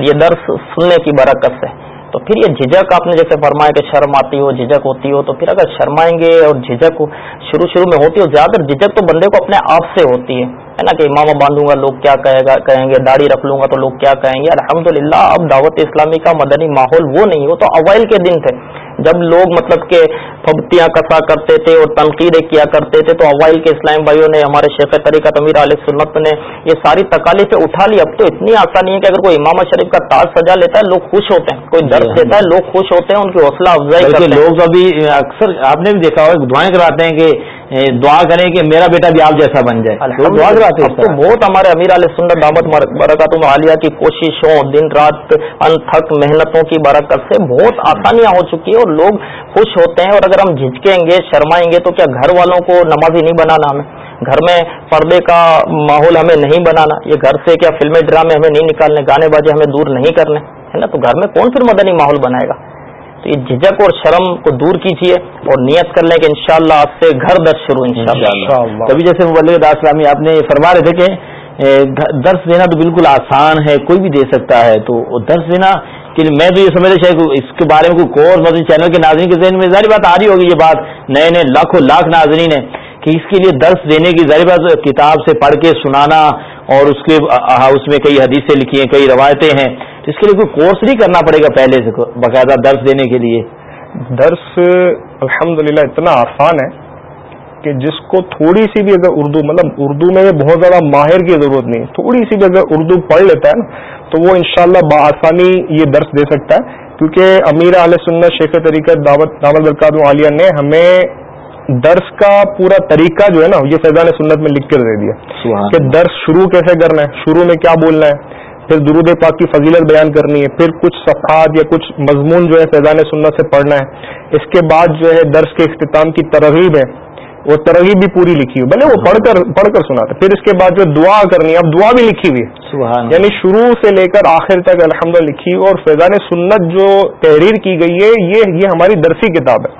یہ درس سننے کی برکت سے۔ تو پھر یہ جھجک آپ نے جیسے فرمایا کہ شرم آتی ہو جھجک ہوتی ہو، تو پھر اگر شرمائیں گے اور جھجک شروع شروع میں ہوتی ہو، زیادہ تر جھجک تو بندے کو اپنے آپ سے ہوتی ہے۔ ہے نا کہ امامہ باندھوں گا، لوگ کیا کہے گا، کہیں گے داڑھی رکھ لوں گا تو لوگ کیا کہیں گے؟ الحمدللہ، اب دعوت اسلامی کا مدنی ماحول وہ نہیں، وہ تو اوائل کے دن تھے۔ جب لوگ مطلب کہ پھبتیاں کسا کرتے تھے اور تنقیدیں کیا کرتے تھے تو اوائل کے اسلام بھائیوں نے ہمارے شیخ طریقہ تمیر علیہ سنت نے یہ ساری تکالیفیں اٹھا لی۔ اب تو اتنی آسانی ہے کہ اگر کوئی امام شریف کا تاج سجا لیتا ہے لوگ خوش ہوتے ہیں۔ کوئی درد دیتا ہے لوگ خوش ہوتے ہیں ان کی حوصلہ افزائی کرتے ہیں۔ لوگ ابھی اکثر آپ نے بھی دیکھا ہوگا دعائیں کراتے ہیں کہ دعا کریں کہ میرا بیٹا بھی آپ جیسا بن جائے۔ دعا کراتے ہیں بہت ہمارے امیر علیہ سنت دامت برکاتوں عالیہ کی کوششوں دن رات انتھک محنتوں کی برکت سے بہت آسانیاں ہو چکی ہے اور لوگ خوش ہوتے ہیں اور اگر ہم جھجکیں گے شرمائیں گے تو کیا گھر والوں کو نمازی نہیں بنانا ہمیں؟ گھر میں پردے کا ماحول ہمیں نہیں بنانا؟ یہ گھر سے کیا فلمیں ڈرامے ہمیں نہیں نکالنے گانے بازے ہمیں دور نہیں کرنے؟ ہے نا؟ تو گھر میں کون پھر مدنی ماحول بنائے گا؟ تو یہ جھجک اور شرم کو دور کیجیے اور نیت کر لیں کہ انشاءاللہ شاء سے گھر درس شروع ان شاء اللہ کبھی جیسے مبلغ اسلامی آپ نے فرما رہے تھے کہ درس دینا تو بالکل آسان ہے کوئی بھی دے سکتا ہے۔ تو درس دینا کہ میں تو یہ سمجھ رہا شاید اس کے بارے میں کوئی کورس مدنی چینل کے ناظرین کے ذہن میں ظاہر بات آ رہی ہوگی یہ بات۔ نئے نئے لاکھوں لاکھ ناظرین ہیں کہ اس کے لیے درس دینے کی ظاہر بات کتاب سے پڑھ کے سنانا اور اس کے اس میں کئی حدیثیں لکھی ہیں کئی روایتیں ہیں۔ تو اس کے لیے کوئی کورس نہیں کرنا پڑے گا پہلے سے باقاعدہ درس دینے کے لیے. درس الحمدللہ اتنا آسان ہے کہ جس کو تھوڑی سی بھی اگر اردو مطلب اردو میں بہت زیادہ ماہر کی ضرورت نہیں تھوڑی سی بھی اگر اردو پڑھ لیتا ہے نا تو وہ انشاءاللہ شاء بآسانی یہ درس دے سکتا ہے. کیونکہ امیر علیہ سنت شیخ طریقہ دعوت دعوت برکات عالیہ نے ہمیں درس کا پورا طریقہ جو ہے نا یہ فیضان سنت میں لکھ کر دے دیا کہ درس شروع کیسے کرنا ہے شروع میں کیا بولنا ہے پھر درود پاک کی فضیلت بیان کرنی ہے پھر کچھ صفحات یا کچھ مضمون جو ہے فیضان سنت سے پڑھنا ہے۔ اس کے بعد جو ہے درس کے اختتام کی ترغیب ہے۔ وہ ترغیب بھی پوری لکھی ہوئی بھلے وہ پڑھ کر پڑھ کر سنا تھا پھر اس کے بعد جو دعا کرنی ہے اب دعا بھی لکھی ہوئی ہے۔ یعنی شروع سے لے کر آخر تک الحمد لکھی ہوئی اور فیضان سنت جو تحریر کی گئی ہے یہ یہ ہماری درسی کتاب ہے۔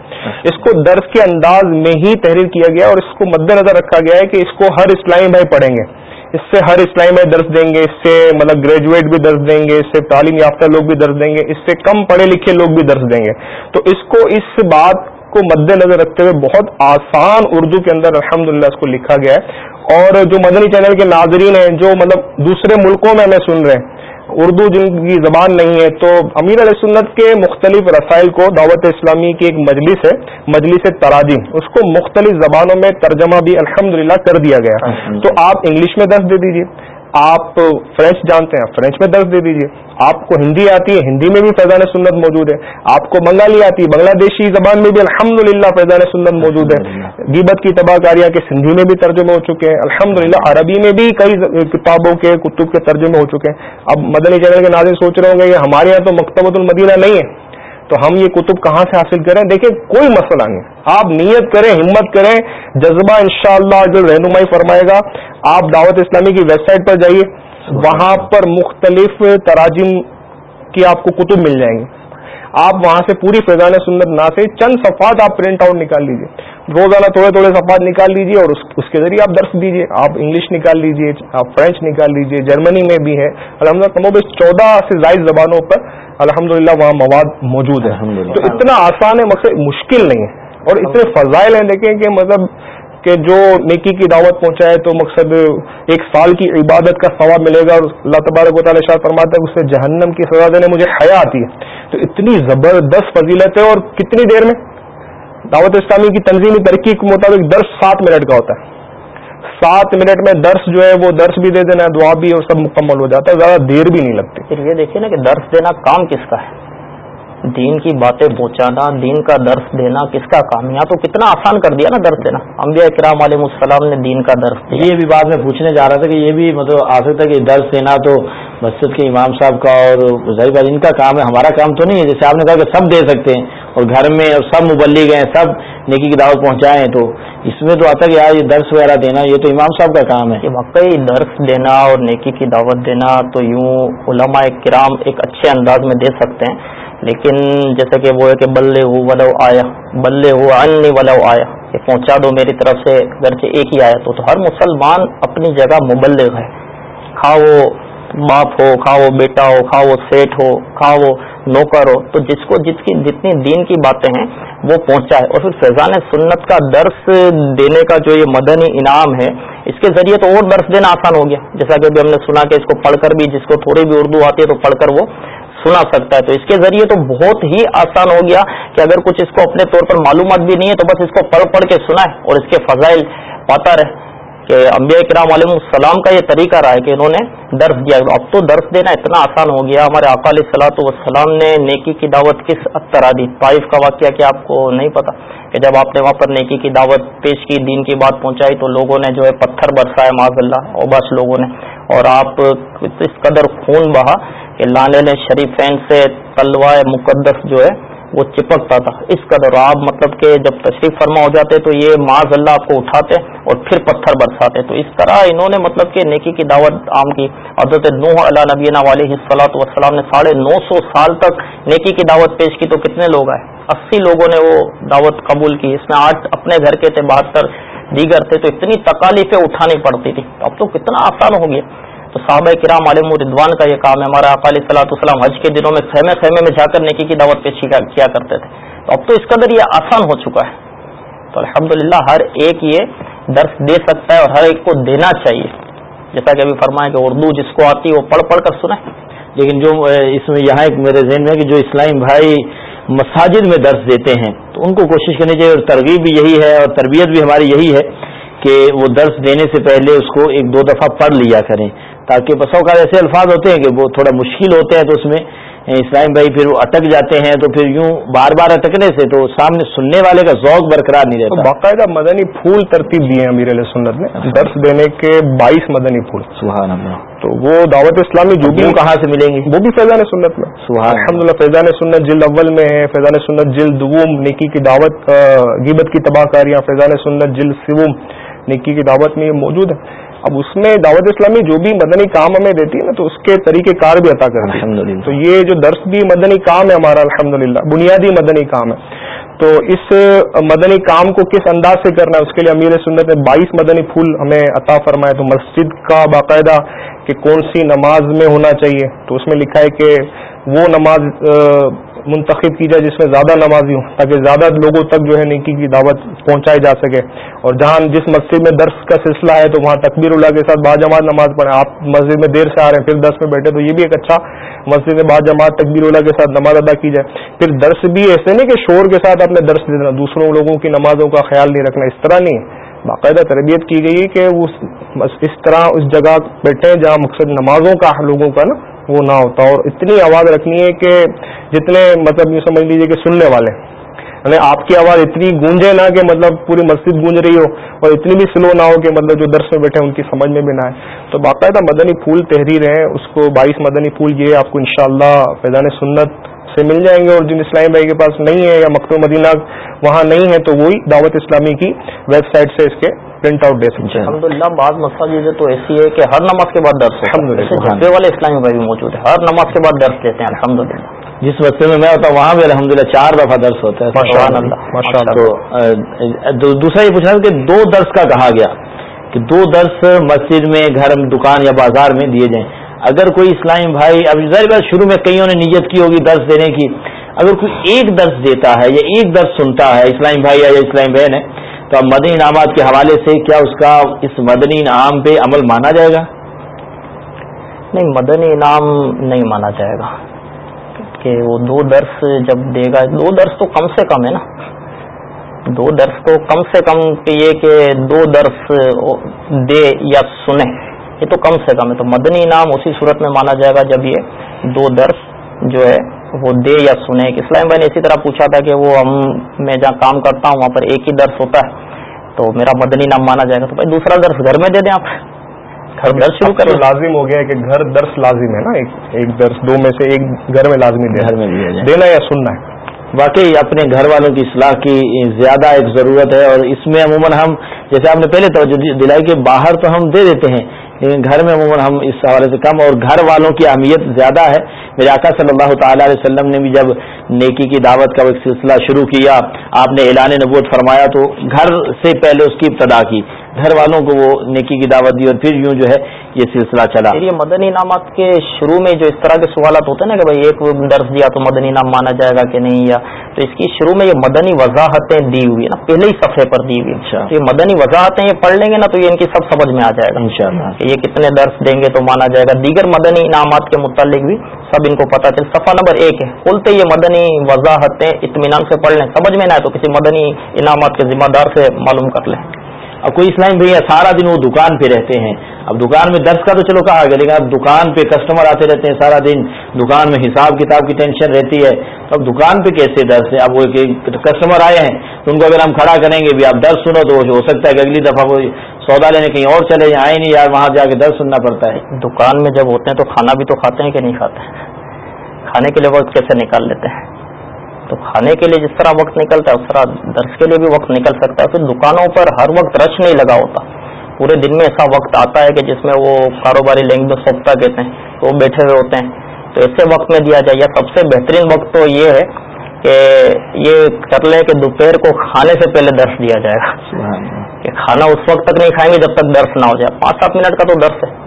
اس کو درس کے انداز میں ہی تحریر کیا گیا اور اس کو مد نظر رکھا گیا ہے کہ اس کو ہر اسلامی بھائی پڑھیں گے۔ اس سے ہر اسلائی میں درس دیں گے، اس سے مطلب گریجویٹ بھی درس دیں گے، اس سے تعلیم یافتہ لوگ بھی درس دیں گے، اس سے کم پڑھے لکھے لوگ بھی درس دیں گے۔ تو اس کو، اس بات کو مد نظر رکھتے ہوئے بہت آسان اردو کے اندر الحمد اس کو لکھا گیا ہے۔ اور جو مدنی چینل کے ناظرین ہیں، جو مطلب دوسرے ملکوں میں ہمیں سن رہے ہیں اردو جن کی زبان نہیں ہے تو امیر علیہ سنت کے مختلف رسائل کو دعوت اسلامی کی ایک مجلس ہے مجلس تراجم۔ اس کو مختلف زبانوں میں ترجمہ بھی الحمد کر دیا گیا۔ تو آپ انگلش میں درس دے دیجیے آپ فرینچ جانتے ہیں. فرینچ میں درس دے دیجیے آپ کو ہندی آتی ہے ہندی میں بھی فیضان سنت موجود ہے. آپ کو بنگالی آتی ہے بنگلہ دیشی زبان میں بھی الحمد للہ فیضان سنت موجود ہے. گیبت کی تباہ کاریاں کے سندھی میں بھی ترجمے ہو چکے ہیں. الحمد عربی میں بھی کئی کتابوں کے کتب کے ترجمے ہو چکے ہیں. اب مدنی چینل کے ناظرین سوچ رہے ہوں گے یہ ہمارے یہاں تو مکتبۃ المدینہ نہیں ہے. تو ہم یہ کتب کہاں سے حاصل کریں؟ دیکھیں، کوئی مسئلہ نہیں۔ آپ نیت کریں، ہمت کریں، جذبہ انشاءاللہ جو رہنمائی فرمائے گا، آپ دعوت اسلامی کی ویب سائٹ پر جائیے، وہاں پر مختلف تراجم کی آپ کو کتب مل جائیں گی آپ وہاں سے پوری فیضان سنت نہ سے، چند صفحات آپ پرنٹ آؤٹ نکال لیجیے روزانہ تھوڑے تھوڑے صفحات نکال لیجیے اور اس کے ذریعے آپ درس دیجیے آپ انگلش نکال لیجیے آپ فرینچ نکال لیجیے جرمنی میں بھی ہے الحمد للہ کم چودہ سے زائد زبانوں پر الحمد للہ وہاں مواد موجود ہے تو اتنا آسان ہے مقصد مشکل نہیں ہے۔ اور اتنے فضائل ہیں دیکھیں کہ مطلب کہ جو نیکی کی دعوت پہنچائے تو مقصد ایک سال کی عبادت کا ثواب ملے گا اور اللہ تبارک و تعالی شاہ فرماتا ہے اس سے جہنم کی سزا دینے مجھے حیا آتی ہے۔ تو اتنی زبردست فضیلت ہے اور کتنی دیر میں؟ دعوت اسلامی کی تنظیمی ترقی کے مطابق درس سات منٹ کا ہوتا ہے۔ سات منٹ میں درس جو ہے وہ درس بھی دے دینا دعا بھی اور سب مکمل ہو جاتا ہے زیادہ دیر بھی نہیں لگتی۔ پھر یہ دیکھیے نا کہ درس دینا کام کس کا ہے؟ دین کی باتیں پہنچانا دین کا درس دینا کس کا کام؟ یہاں تو کتنا آسان کر دیا نا درس دینا۔ انبیاء کرام علیہ السلام نے دین کا درس دیا۔ یہ بھی بات میں پوچھنے جا رہا تھا کہ یہ بھی مطلب آ سکتا ہے کہ درس دینا تو مسجد کے امام صاحب کا اور ظاہر بات ان کا کام ہے ہمارا کام تو نہیں ہے۔ جیسے آپ نے کہا کہ سب دے سکتے ہیں۔ اور گھر میں اور سب مبلی گئے سب نیکی کی دعوت پہنچائے تو اس میں تو آتا کہ یار یہ درس وغیرہ دینا یہ تو امام صاحب کا کام ہے۔ واقعی درس دینا اور نیکی کی دعوت دینا تو یوں علماء کرام ایک اچھے انداز میں دے سکتے ہیں۔ لیکن جیسا کہ وہ ہے کہ بلے ہو ولو آیا بلے ہو ان ولو آیا۔ کہ پہنچا دو میری طرف سے گرچہ ایک ہی آیا تو, تو ہر مسلمان اپنی جگہ مبلغ ہے۔ خواہ وہ باپ ہو خواہ وہ بیٹا ہو خواہ وہ سیٹ ہو خواہ وہ نوکر ہو، تو جس کو جس کی جتنی دین کی باتیں ہیں وہ پہنچائے اور پھر فیضان سنت کا درس دینے کا جو یہ مدنی انعام ہے، اس کے ذریعے تو اور درس دینا آسان ہو گیا۔ جیسا کہ ابھی ہم نے سنا کہ اس کو پڑھ کر بھی، جس کو تھوڑی بھی اردو آتی ہے تو پڑھ کر وہ سنا سکتا ہے۔ تو اس کے ذریعے تو بہت ہی آسان ہو گیا کہ اگر کچھ اس کو اپنے طور پر معلومات بھی نہیں ہے، تو بس اس کو پڑھ پڑھ کے سنا ہے اور اس کے فضائل پاتا رہے۔ کہ انبیاء کرام علیہ السلام کا یہ طریقہ رہا ہے کہ انہوں نے درس دیا اب تو درس دینا اتنا آسان ہو گیا۔ ہمارے اقالی صلاحت والسلام نے نیکی کی دعوت کس طرح دی؟ طائف کا واقعہ کیا آپ کو نہیں پتا؟ کہ جب آپ نے وہاں پر نیکی کی دعوت پیش کی، دین کی بات پہنچائی تو لوگوں نے جو ہے پتھر برسائے معذ اللہ اوباس لوگوں نے۔ اور آپ اس قدر خون بہا کہ لانے شریفین سے تلوائے مقدس جو ہے وہ چپکتا تھا۔ اس قدر آپ مطلب کہ جب تشریف فرما ہو جاتے تو یہ معاذ اللہ آپ کو اٹھاتے اور پھر پتھر برساتے۔ تو اس طرح انہوں نے مطلب کہ نیکی کی دعوت عام کی۔ حضرت نوح اللہ نبینہ علیہ صلاحت وسلام نے ساڑھے نو سو سال تک نیکی کی دعوت پیش کی۔ تو کتنے لوگ آئے؟ اسی لوگوں نے وہ دعوت قبول کی۔ اس میں آٹھ اپنے گھر کے تھے، بہتر دیگر تھے۔ تو اتنی تکالیفیں اٹھانی پڑتی تھی اب تو کتنا آسان ہو گیا۔ تو صحابہ کرام عالم ردوان کا یہ کام ہے، ہمارا اقالی صلاح السلام حج کے دنوں میں خیمے خیمے میں جا کر نیکی کی دعوت پیش کیا کرتے تھے۔ تو اب تو اس قدر یہ آسان ہو چکا ہے۔ تو الحمد ہر ایک یہ درس دے سکتا ہے اور ہر ایک کو دینا چاہیے۔ جیسا کہ ابھی فرمائے کہ اردو جس کو آتی ہے وہ پڑھ پڑھ کر سنیں۔ لیکن جو اس میں یہاں ایک میرے ذہن میں کہ جو اسلامی بھائی مساجد میں درس دیتے ہیں، تو ان کو کوشش کرنی چاہیے اور ترغیب بھی یہی ہے اور تربیت بھی ہماری یہی ہے کہ وہ درس دینے سے پہلے اس کو ایک دو دفعہ پڑھ لیا کریں۔ تاکہ بسوں کا ایسے الفاظ ہوتے ہیں کہ وہ تھوڑا مشکل ہوتے ہیں تو اس میں اسلام بھائی پھر وہ اٹک جاتے ہیں تو پھر یوں بار بار اٹکنے سے تو سامنے سننے والے کا ذوق برقرار نہیں رہتا۔ باقاعدہ مدنی پھول ترتیب دیے ہیں امیر علیہ سنت نے درس دینے کے بائیس مدنی پھول۔ سبحان اللہ۔ تو وہ دعوت اسلامی جو بھی کہاں سے ملیں گے وہ بھی فیضان سنت میں۔ سبحان الحمد للہ فیضان سنت جلد اول میں ہے فیضان سنت جلد دوم نکی کی دعوت غیبت کی تباہ کاریاں فیضان سنت جلد سوم نکی کی دعوت میں یہ موجود ہے۔ اب اس میں دعوت اسلامی جو بھی مدنی کام ہمیں دیتی ہے نا تو اس کے طریقہ کار بھی عطا کرتی ہے۔ تو یہ جو درس بھی مدنی کام ہے ہمارا الحمد بنیادی مدنی کام ہے۔ تو اس مدنی کام کو کس انداز سے کرنا ہے اس کے لیے امیر سنت نے بائیس مدنی پھول ہمیں عطا فرمائے۔ تو مسجد کا باقاعدہ کہ کون سی نماز میں ہونا چاہیے۔ تو اس میں لکھا ہے کہ وہ نماز منتخب کی جائے جس میں زیادہ نمازی ہوں، تاکہ زیادہ لوگوں تک جو ہے نیکی کی دعوت پہنچائی جا سکے۔ اور جہاں جس مسجد میں درس کا سلسلہ ہے، تو وہاں تکبیر اللہ کے ساتھ باجماعت نماز پڑھیں۔ آپ مسجد میں دیر سے آ رہے ہیں، پھر درس میں بیٹھے، تو یہ بھی ایک اچھا مسجد میں باجماعت تکبیر اللہ کے ساتھ نماز ادا کی جائے۔ پھر درس بھی ایسے نہیں کہ شور کے ساتھ اپنے درس دینا، دوسروں لوگوں کی نمازوں کا خیال نہیں رکھنا، اس طرح نہیں۔ باقاعدہ تربیت کی گئی ہے کہ اس طرح اس جگہ بیٹھے جہاں مقصد نمازوں کا لوگوں کا نا وہ نہ ہوتا اور اتنی آواز رکھنی ہے کہ جتنے مطلب یہ سمجھ لیجیے کہ سننے والے یعنی آپ کی آواز اتنی گونجے نہ کہ مطلب پوری مسجد گونج رہی ہو اور اتنی بھی سلو نہ ہو کہ مطلب جو درس میں بیٹھے ان کی سمجھ میں بھی نہ آئے۔ تو باقاعدہ مدنی پھول تحریر ہیں، اس کو بائیس مدنی پھول یہ آپ کو انشاءاللہ فیضان سنت سے مل جائیں گے اور جن اسلامی بھائی کے پاس نہیں ہے یا مکتو مدینہ وہاں نہیں ہے تو وہی دعوت اسلامی کی ویب سائٹ سے اس کے پرنٹ آؤٹ دے سکتے ہیں۔ الحمد للہ بعض مساجد تو ایسی ہے کہ ہر نماز کے بعد درس والے اسلامی بھائی بھی موجود ہے ہر نماز کے بعد درس دیتے ہیں۔ الحمد جس وقت میں میں ہوتا ہوں وہاں بھی الحمدللہ چار دفعہ درس ہوتا ہے۔ دوسرا یہ پوچھ رہا کہ دو درس کا کہا گیا کہ دو درس مسجد میں گھر دکان یا بازار میں دیے جائیں۔ اگر کوئی اسلامی بھائی، اب ظاہر بات شروع میں کئیوں نے نیت کی ہوگی درس دینے کی، اگر کوئی ایک درس دیتا ہے یا ایک درس سنتا ہے اسلامی بھائی یا اسلامی بہن ہے، تو اب مدنی انعامات کے حوالے سے کیا اس کا اس مدنی انعام پہ عمل مانا جائے گا؟ نہیں، مدنی انعام نہیں مانا جائے گا۔ کہ وہ دو درس جب دے گا، دو درس تو کم سے کم ہے نا۔ دو درس تو کم سے کم یہ کہ دو درس دے یا سنے۔ یہ تو کم سے کم ہے۔ تو مدنی انعام اسی صورت میں مانا جائے گا جب یہ دو درس جو ہے وہ دے یا سنے اسلام بھائی نے اسی طرح پوچھا تھا کہ وہ ہم میں جہاں کام کرتا ہوں وہاں پر ایک ہی درس ہوتا ہے۔ تو میرا مدنی نام مانا جائے گا۔ تو بھائی دوسرا درس گھر میں دے دیں آپ۔ گھر درس شروع کریں۔ لازم ہو گیا کہ گھر درس لازم ہے نا۔ ایک درس دو میں سے ایک گھر میں لازمی گھر میں دینا یا سننا ہے؟ واقعی اپنے گھر والوں کی اصلاح کی زیادہ ایک ضرورت ہے اور اس میں عموماً ہم جیسے آپ نے پہلے توجہ دلائی کہ باہر تو ہم دے دیتے ہیں لیکن گھر میں عموماً ہم اس حوالے سے کم اور گھر والوں کی اہمیت زیادہ ہے۔ میرے آقا صلی اللہ تعالی علیہ وسلم نے بھی جب نیکی کی دعوت کا ایک سلسلہ شروع کیا، آپ نے اعلان نبوت فرمایا تو گھر سے پہلے اس کی ابتدا کی۔ گھر والوں کو وہ نیکی کی دعوت دی اور پھر یوں جو ہے یہ سلسلہ چلا۔ یہ مدنی انعامات کے شروع میں جو اس طرح کے سوالات ہوتے ہیں نا کہ بھائی ایک درس دیا تو مدنی انعام مانا جائے گا کہ نہیں یا تو اس کی شروع میں یہ مدنی وضاحتیں دی ہوئی نا پہلے ہی صفحے پر دی ہوئی اچھا۔ یہ مدنی وضاحتیں یہ پڑھ لیں گے نا تو یہ ان کی سب سمجھ میں آ جائے گا۔ کہ یہ کتنے درس دیں گے تو مانا جائے گا۔ دیگر مدنی انعامات کے متعلق بھی سب ان کو پتا چل صفحہ نمبر ایک ہے۔ کھلتے یہ مدنی وضاحتیں اطمینان سے پڑھ لیں۔ سمجھ میں نہ آئے تو کسی مدنی انعامات کے ذمہ دار سے معلوم کر لیں۔ اب کوئی اسلام بھیا سارا دن وہ دکان پہ رہتے ہیں۔ اب دکان میں درس کا تو چلو کہا گیا، لیکن اب دکان پہ کسٹمر آتے رہتے ہیں سارا دن۔ دکان میں حساب کتاب کی ٹینشن رہتی ہے۔ تو اب دکان پہ کیسے درس ہے اب وہ کسٹمر آئے ہیں، تو ان کو اگر ہم کھڑا کریں گے بھی آپ درس سنو تو ہو سکتا ہے کہ اگلی دفعہ وہ سودا لینے کہیں اور چلے جائیں۔ آئے نہیں یار، وہاں جا کے درس سننا پڑتا ہے۔ دکان میں جب ہوتے ہیں تو کھانا بھی تو کھاتے ہیں کہ نہیں کھاتے؟ ہیں کھانے کے لیے وقت کیسے نکال لیتے ہیں؟ تو کھانے کے لیے جس طرح وقت نکلتا ہے اس طرح درس کے لیے بھی وقت نکل سکتا ہے۔ پھر دکانوں پر ہر وقت رش نہیں لگا ہوتا۔ پورے دن میں ایسا وقت آتا ہے کہ جس میں وہ کاروباری لینگویج سوکھتا کہتے ہیں وہ بیٹھے ہوئے ہوتے ہیں۔ تو ایسے وقت میں دیا جائے۔ یا سب سے بہترین وقت تو یہ ہے کہ یہ کر لیں کہ دوپہر کو کھانے سے پہلے درس دیا جائے۔ گا کہ کھانا اس وقت تک نہیں کھائیں گے جب تک درس نہ ہو جائے۔ پانچ سات منٹ کا تو درس ہے۔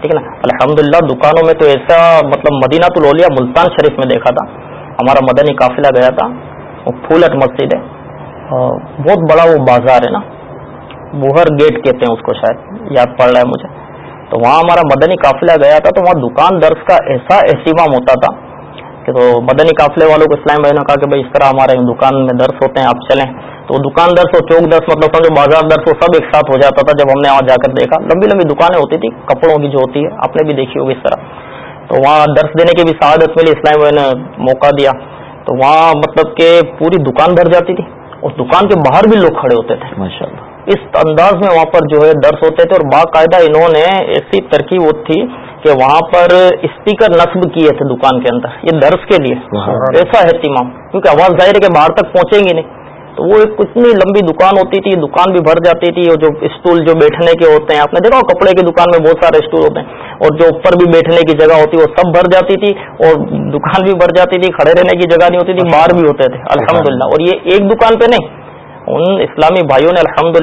ٹھیک ہے نا؟ الحمد دکانوں میں تو ایسا مطلب مدینہ تو لولیا ملتان شریف میں دیکھا تھا۔ ہمارا مدنی قافلہ گیا تھا، وہ پھولٹ مسجد ہے۔ بہت بڑا وہ بازار ہے نا۔ بوہر گیٹ کہتے ہیں اس کو شاید، یاد پڑ رہا ہے مجھے۔ تو وہاں ہمارا مدنی قافلہ گیا تھا، تو وہاں دکان درس کا ایسا اہتمام ہوتا تھا کہ تو مدنی قافلے والوں کو اسلام بھائی نے کہا کہ بھائی اس طرح ہمارے دکان میں درس ہوتے ہیں، آپ چلیں۔ تو دکان درس اور چوک درس مطلب سمجھو بازار درس وہ سب ایک ساتھ ہو جاتا تھا جب ہم نے وہاں جا کر دیکھا۔ لمبی لمبی دکانیں ہوتی تھی کپڑوں کی جو ہوتی ہے، آپ نے بھی دیکھی ہوگی اس طرح۔ تو وہاں درس دینے کی بھی سعادت ملی اسلام نے موقع دیا۔ تو وہاں مطلب کہ پوری دکان بھر جاتی تھی۔ اور دکان کے باہر بھی لوگ کھڑے ہوتے تھے۔ ماشاء اس انداز میں وہاں پر جو ہے درس ہوتے تھے اور باقاعدہ انہوں نے ایسی ترکیب تھی کہ وہاں پر اسپیکر نصب کیے تھے دکان کے اندر یہ درس کے لیے۔ ایسا اہتمام کیونکہ آواز ظاہر ہے کہ باہر تک پہنچیں گی نہیں۔ تو وہ ایک اتنی لمبی دکان ہوتی تھی، دکان بھی بھر جاتی تھی اور جو اسٹول جو بیٹھنے کے ہوتے ہیں، آپ نے دیکھا کپڑے کی دکان میں بہت سارے اسٹول ہوتے ہیں اور جو اوپر بھی بیٹھنے کی جگہ ہوتی ہے وہ سب بھر جاتی تھی اور دکان بھی بھر جاتی تھی، کھڑے رہنے کی جگہ نہیں ہوتی تھی، باہر بھی ہوتے تھے الحمد اور یہ ایک دکان پہ نہیں، ان اسلامی بھائیوں نے الحمد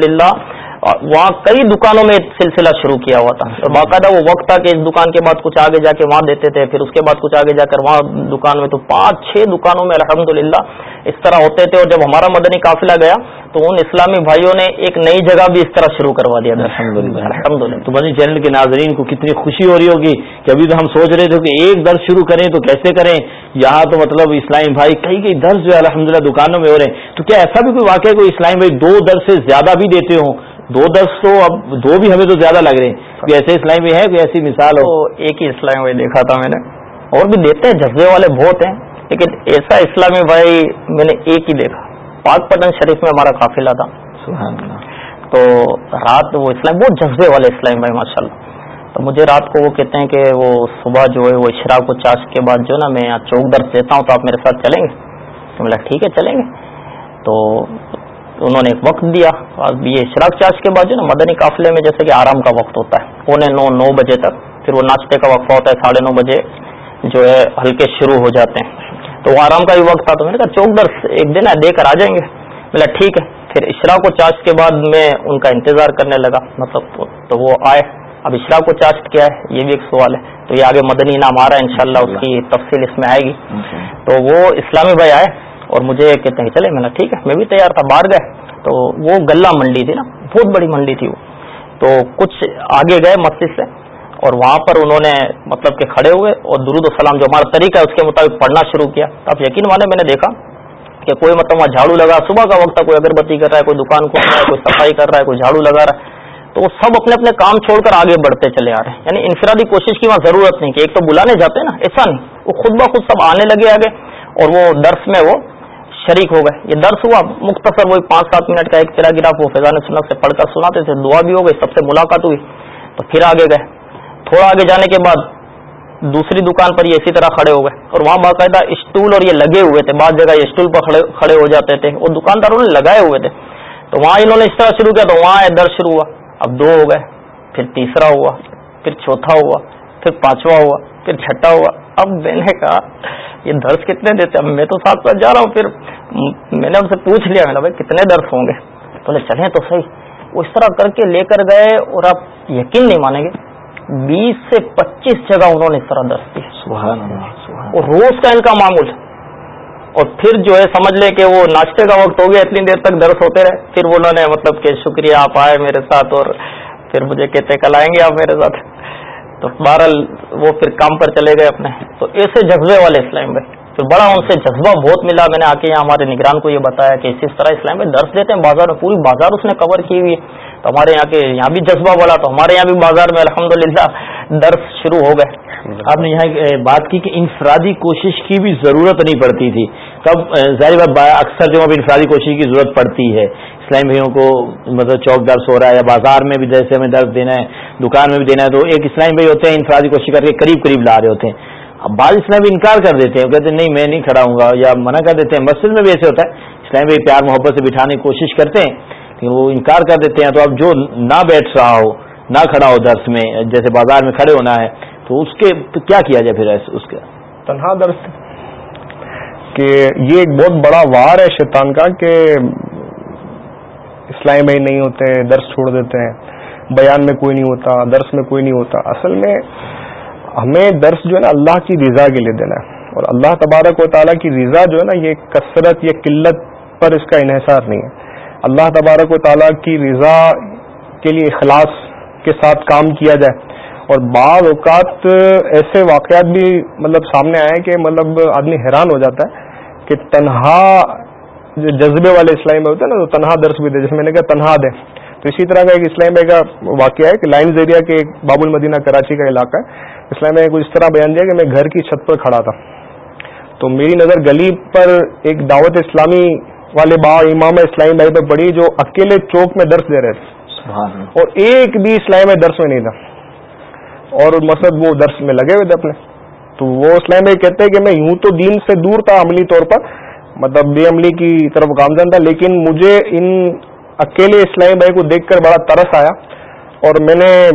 وہاں کئی دکانوں میں سلسلہ شروع کیا ہوا تھا۔ اور باقاعدہ وہ وقت تھا کہ اس دکان کے بعد کچھ آگے جا کے وہاں دیتے تھے پھر اس کے بعد کچھ آگے جا کر وہاں دکان میں تو پانچ چھ دکانوں میں الحمد اس طرح ہوتے تھے۔ اور جب ہمارا مدنی قافلہ گیا تو ان اسلامی بھائیوں نے ایک نئی جگہ بھی اس طرح شروع کروا دیا۔ الحمد للہ تو مدنی چینل کے ناظرین کو کتنی خوشی ہو رہی ہوگی کہ ابھی تو ہم سوچ رہے تھے کہ ایک درس شروع کریں تو کیسے کریں؟ یہاں تو مطلب اسلامی بھائی کئی کئی درس جو ہے الحمد دکانوں میں ہو رہے ہیں۔ تو کیا ایسا بھی کوئی واقعہ کوئی اسلامی بھائی دو درس سے زیادہ بھی دیتے ہوں؟ دو دس تو اب دو بھی ہمیں تو زیادہ لگ رہے ہیں۔ کوئی ایسے اسلام بھی ہے کوئی ایسی مثال ہو۔ ایک ہی اسلام بھائی دیکھا تھا میں نے۔ اور بھی دیتے ہیں جذبے والے بہت ہیں۔ لیکن ایسا اسلامی بھائی میں نے ایک ہی دیکھا۔ پاک پٹن شریف میں ہمارا قافلہ تھا۔ تو رات وہ اسلام بہت جذبے والے اسلام بھائی ماشاء اللہ تو مجھے رات کو وہ کہتے ہیں کہ وہ صبح جو ہے وہ اشراق کو چاش کے بعد جو نا میں یہاں چوک درس دیتا ہوں تو آپ میرے ساتھ چلیں گے؟ تو میں ٹھیک ہے چلیں گے۔ تو انہوں نے ایک وقت دیا۔ یہ اشراق چارج کے بعد جو نا مدنی قافلے میں جیسے کہ آرام کا وقت ہوتا ہے۔ پونے نو نو بجے تک۔ پھر وہ ناشتے کا وقفہ ہوتا ہے ساڑھے نو بجے جو ہے ہلکے شروع ہو جاتے ہیں۔ تو وہ آرام کا بھی وقت تھا تو میں نے کہا چوک درس ایک دن ہے دے کر آ جائیں گے۔ بولا ٹھیک ہے۔ پھر اشراق و چاشت کے بعد میں ان کا انتظار کرنے لگا۔ مطلب تو وہ آئے۔ اب اشراق و چاشت کیا ہے؟ یہ بھی ایک سوال ہے۔ تو یہ آگے مدنی انعام آ رہا ہے انشاءاللہ اس کی تفصیل اس میں آئے گی۔ تو وہ اسلامی بھائی آئے۔ اور مجھے کہتے ہیں، چلے میں نے ٹھیک ہے، میں بھی تیار تھا، باہر گئے. تو وہ گلہ منڈی تھی نا، بہت بڑی منڈی تھی وہ۔ تو کچھ آگے گئے مسجد سے اور وہاں پر انہوں نے مطلب کہ کھڑے ہوئے اور درود السلام جو ہمارا طریقہ ہے اس کے مطابق پڑھنا شروع کیا۔ تو آپ یقین مانے میں نے دیکھا کہ کوئی مطلب وہاں جھاڑو لگا۔ صبح کا وقت تھا، کوئی اگربتی کر رہا ہے، کوئی دکان کھول رہا ہے، کوئی صفائی کر رہا ہے، کوئی جھاڑو لگا رہا ہے۔ تو وہ سب اپنے اپنے کام چھوڑ کر آگے بڑھتے چلے آ رہے ہیں۔ یعنی انفرادی کوشش کی وہاں ضرورت نہیں کہ ایک تو بلانے جاتے نا ایسا نہیں وہ خود بخود سب آنے لگے آگے اور وہ درس میں وہ شریک ہو گئے۔ یہ درس ہوا، مختصر وہی پانچ سات منٹ کا ایک تیرا گرا وہ فیضان سنت سے پڑھ کر سناتے تھے، دعا بھی ہو گئی، سب سے ملاقات ہوئی، تو پھر آگے گئے۔ تھوڑا آگے جانے کے بعد دوسری دکان پر یہ اسی طرح کھڑے ہو گئے، اور وہاں باقاعدہ اسٹول اور یہ لگے ہوئے تھے، بعض جگہ یہ اسٹول پر کھڑے ہو جاتے تھے، وہ دکانداروں نے لگائے ہوئے تھے۔ تو وہاں انہوں نے اس طرح شروع کیا، تو وہاں درد شروع ہوا۔ اب دو ہو گئے، پھر تیسرا ہوا، پھر چوتھا ہوا، پھر پانچواں ہوا۔ پھر چھٹا ہوا۔ اب میں نے کہا یہ درس کتنے دیتے اب میں تو ساتھ ساتھ جا رہا ہوں پھر میں نے ان سے پوچھ لیا میں نے بھائی کتنے درس ہوں گے؟ بولے چلیں تو صحیح۔ وہ اس طرح کر کے لے کر گئے اور آپ یقین نہیں مانیں گے بیس سے پچیس جگہ انہوں نے اس طرح درس دی اور روز کا ان کا معمول۔ اور پھر جو ہے سمجھ لیں کہ وہ ناشتے کا وقت ہو گیا اتنی دیر تک درس ہوتے رہے۔ پھر انہوں نے مطلب کہ شکریہ آپ آئے میرے ساتھ اور پھر مجھے کہتے کل آئیں گے آپ میرے ساتھ تو بہرحال وہ پھر کام پر چلے گئے اپنے۔ تو ایسے جذبے والے اسلام بھائی۔ تو بڑا ان سے جذبہ بہت ملا۔ میں نے آ کے یہاں ہمارے نگران کو یہ بتایا کہ اس طرح اسلام میں درس دیتے ہیں۔ بازار میں پوری بازار اس نے کور کی ہوئی ہے۔ تو ہمارے یہاں کے یہاں بھی جذبہ بڑا۔ تو ہمارے یہاں بھی بازار میں الحمدللہ درس شروع ہو گئے۔ آپ نے یہاں بات کی کہ انفرادی کوشش کی بھی ضرورت نہیں پڑتی تھی۔ تب ظاہر بات اکثر جو انفرادی کوشش کی ضرورت پڑتی ہے۔ اسلام بھائیوں کو مطلب چوک درس ہو رہا ہے یا بازار میں بھی جیسے ہمیں درس دینا ہے دکان میں بھی دینا ہے تو ایک اسلام بھائی ہوتے ہیں انفرادی کوشش کر کے قریب قریب لا رہے ہوتے ہیں۔ اب بعض اسلام بھی انکار کر دیتے ہیں کہتے ہیں نہیں میں نہیں کھڑا ہوں گا یا منع کر دیتے ہیں۔ مسجد میں بھی ایسے ہوتا ہے اسلام بھائی پیار محبت سے بٹھانے کی کوشش کرتے ہیں لیکن وہ انکار کر دیتے ہیں۔ تو اب جو نہ بیٹھ رہا ہو نہ کھڑا ہو درس میں، جیسے بازار میں کھڑے ہونا ہے، تو اس کے کیا کیا جائے پھر اس کا؟ تنہا درس۔ کہ یہ ایک بہت بڑا وار ہے شیطان کا، کہ اسلامی بھائی نہیں ہوتے، درس چھوڑ دیتے ہیں، بیان میں کوئی نہیں ہوتا، درس میں کوئی نہیں ہوتا۔ اصل میں ہمیں درس جو ہے نا اللہ کی رضا کے لیے دینا ہے۔ اور اللہ تبارک و تعالیٰ کی رضا جو ہے نا، یہ کثرت یا قلت پر اس کا انحصار نہیں ہے۔ اللہ تبارک و تعالیٰ کی رضا کے لیے اخلاص کے ساتھ کام کیا جائے۔ اور بعض اوقات ایسے واقعات بھی مطلب سامنے آئے کہ مطلب آدمی حیران ہو جاتا ہے کہ تنہا جو جذبے والے اسلائی میں ہوتے ہیں نا، تو تنہا درس بھی دے، جیسے میں نے کہا تنہا دے۔ تو اسی طرح کا ایک اسلام بھائی کا واقعہ ہے کہ لائن ایریا کے ایک باب المدینہ کراچی کا علاقہ ہے۔ اسلام بھائی کو اس طرح بیان دیا کہ میں گھر کی چھت پر کھڑا تھا۔ تو میری نظر گلی پر ایک دعوت اسلامی والے با امام اسلامی بھائی پہ پڑی جو اکیلے چوک میں درس دے رہے تھے۔ اور ایک بھی اسلام میں درس میں نہیں تھا۔ اور مقصد وہ درس میں لگے ہوئے تھے اپنے۔ تو وہ اسلام بھائی کہتے ہیں کہ میں یوں تو دین سے دور تھا عملی طور پر مطلب بے عملی کی طرف گامزن تھا، لیکن مجھے ان اکیلے اسلامی بھائی کو دیکھ کر بڑا ترس آیا۔ اور میں نے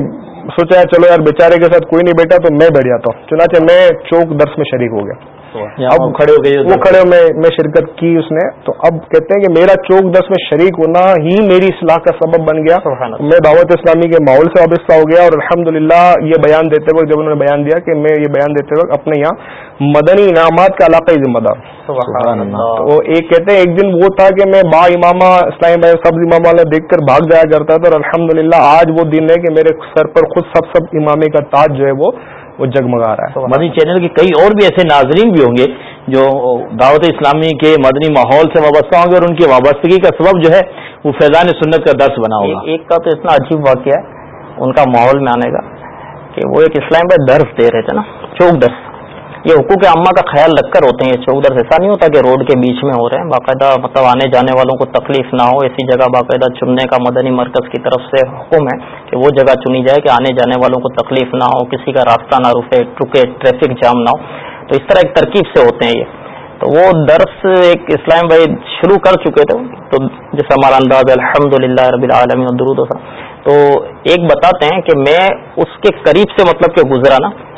سوچا چلو یار بیچارے کے ساتھ کوئی نہیں بیٹھا تو میں بیٹھ جاتا ہوں۔ چنانچہ میں چوک درس میں شریک ہو گیا۔ اب کھڑے ہو گئے وہ کھڑے میں میں شرکت کی اس نے۔ تو اب کہتے ہیں کہ میرا چوک دس میں شریک ہونا ہی میری اصلاح کا سبب بن گیا۔ میں دعوت اسلامی کے ماحول سے وابستہ ہو گیا اور الحمد یہ بیان دیتے وقت جب انہوں نے بیان دیا کہ میں یہ بیان دیتے وقت اپنے یہاں مدنی انعامات کا علاقائی ذمہ دار۔ تو ایک کہتے ہیں ایک دن وہ تھا کہ میں با امامہ اسلامی بھائی سب امام والا دیکھ کر بھاگ جایا کرتا تھا اور الحمد آج وہ دن ہے کہ میرے سر پر خود سب سب امامی کا تاج جو ہے وہ وہ جگمگا رہا ہے۔ مدنی چینل کے کئی اور بھی ایسے ناظرین بھی ہوں گے جو دعوت اسلامی کے مدنی ماحول سے وابستہ ہوں گے اور ان کی وابستگی کا سبب جو ہے وہ فیضان سنت کا درس بنا ہوگا۔ ایک کا تو اتنا عجیب واقعہ ہے ان کا ماحول میں آنے کا کہ وہ ایک اسلام پہ درس دے رہے تھے نا چوک درس۔ یہ حقوق عامہ کا خیال رکھ کر ہوتے ہیں یہ چوک درس، ایسا نہیں ہوتا کہ روڈ کے بیچ میں ہو رہے ہیں۔ باقاعدہ مطلب آنے جانے والوں کو تکلیف نہ ہو، ایسی جگہ باقاعدہ چننے کا مدنی مرکز کی طرف سے حکم ہے کہ وہ جگہ چنی جائے کہ آنے جانے والوں کو تکلیف نہ ہو، کسی کا راستہ نہ رکے رکے، ٹریفک جام نہ ہو۔ تو اس طرح ایک ترکیب سے ہوتے ہیں یہ۔ تو وہ درس ایک اسلام بھائی شروع کر چکے تھے۔ تو جیسا ہمارا انداز الحمد للہ ربی العالمی درود تو ایک بتاتے ہیں کہ میں اس کے قریب سے مطلب کہ گزرا نا۔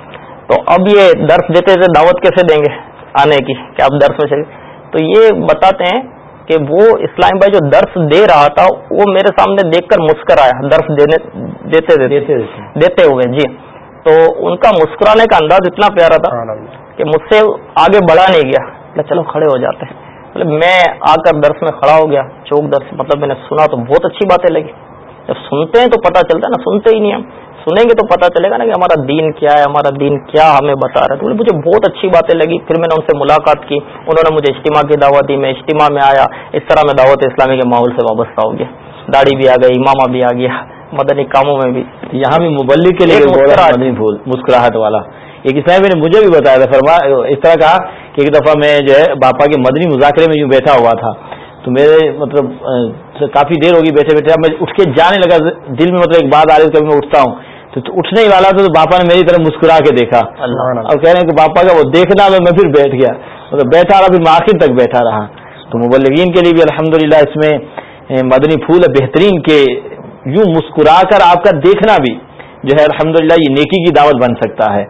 تو اب یہ درس دیتے تھے دعوت کیسے دیں گے آنے کی کہ آپ درس میں چلے تو یہ بتاتے ہیں کہ وہ اسلام بھائی جو درس دے رہا تھا وہ میرے سامنے دیکھ کر مسکرایا درس دینے دیتے دیتے دیتے ہوئے جی۔ تو ان کا مسکرانے کا انداز اتنا پیارا تھا کہ مجھ سے آگے بڑھا نہیں گیا۔ چلو کھڑے ہو جاتے ہیں۔ مطلب میں آ کر درس میں کھڑا ہو گیا چوک درس مطلب میں نے سنا تو بہت اچھی باتیں لگی۔ جب سنتے ہیں تو پتہ چلتا ہے نا سنتے ہی نہیں ہم۔ سنیں گے تو پتہ چلے گا نا کہ ہمارا دین کیا ہے ہمارا دین کیا ہمیں بتا رہا ہے۔ تو مجھے بہت اچھی باتیں لگی۔ پھر میں نے ان سے ملاقات کی۔ انہوں نے مجھے اجتماع کی دعوت دی۔ میں اجتماع میں آیا۔ اس طرح میں دعوت اسلامی کے ماحول سے وابستہ ہو گیا۔ داڑھی بھی آ گئی امامہ بھی آ گیا۔ مدنی کاموں میں بھی۔ یہاں بھی مبلک کے لیے مسکراہٹ والا۔ ایک اسلامی نے مجھے بھی بتایا تھا فرما اس طرح کہا کہ ایک دفعہ میں جو ہے باپا کے مدنی مذاکرے میں یوں بیٹھا ہوا تھا۔ تو میرے مطلب کافی دیر ہوگی بیٹھے بیٹھے اب میں اٹھ کے جانے لگا۔ دل میں مطلب ایک بات آ رہی کبھی میں اٹھتا ہوں۔ تو اٹھنے ہی والا تھا تو باپا نے میری طرف مسکرا کے دیکھا۔ اور کہہ رہے ہیں کہ باپا کا وہ دیکھنا میں پھر بیٹھ گیا۔ مطلب بیٹھا رہا پھر میں آخر تک بیٹھا رہا۔ تو مبلغین کے لیے بھی الحمد اس میں مدنی پھول بہترین کے یوں مسکرا کر آپ کا دیکھنا بھی جو ہے الحمد یہ نیکی کی دعوت بن سکتا ہے۔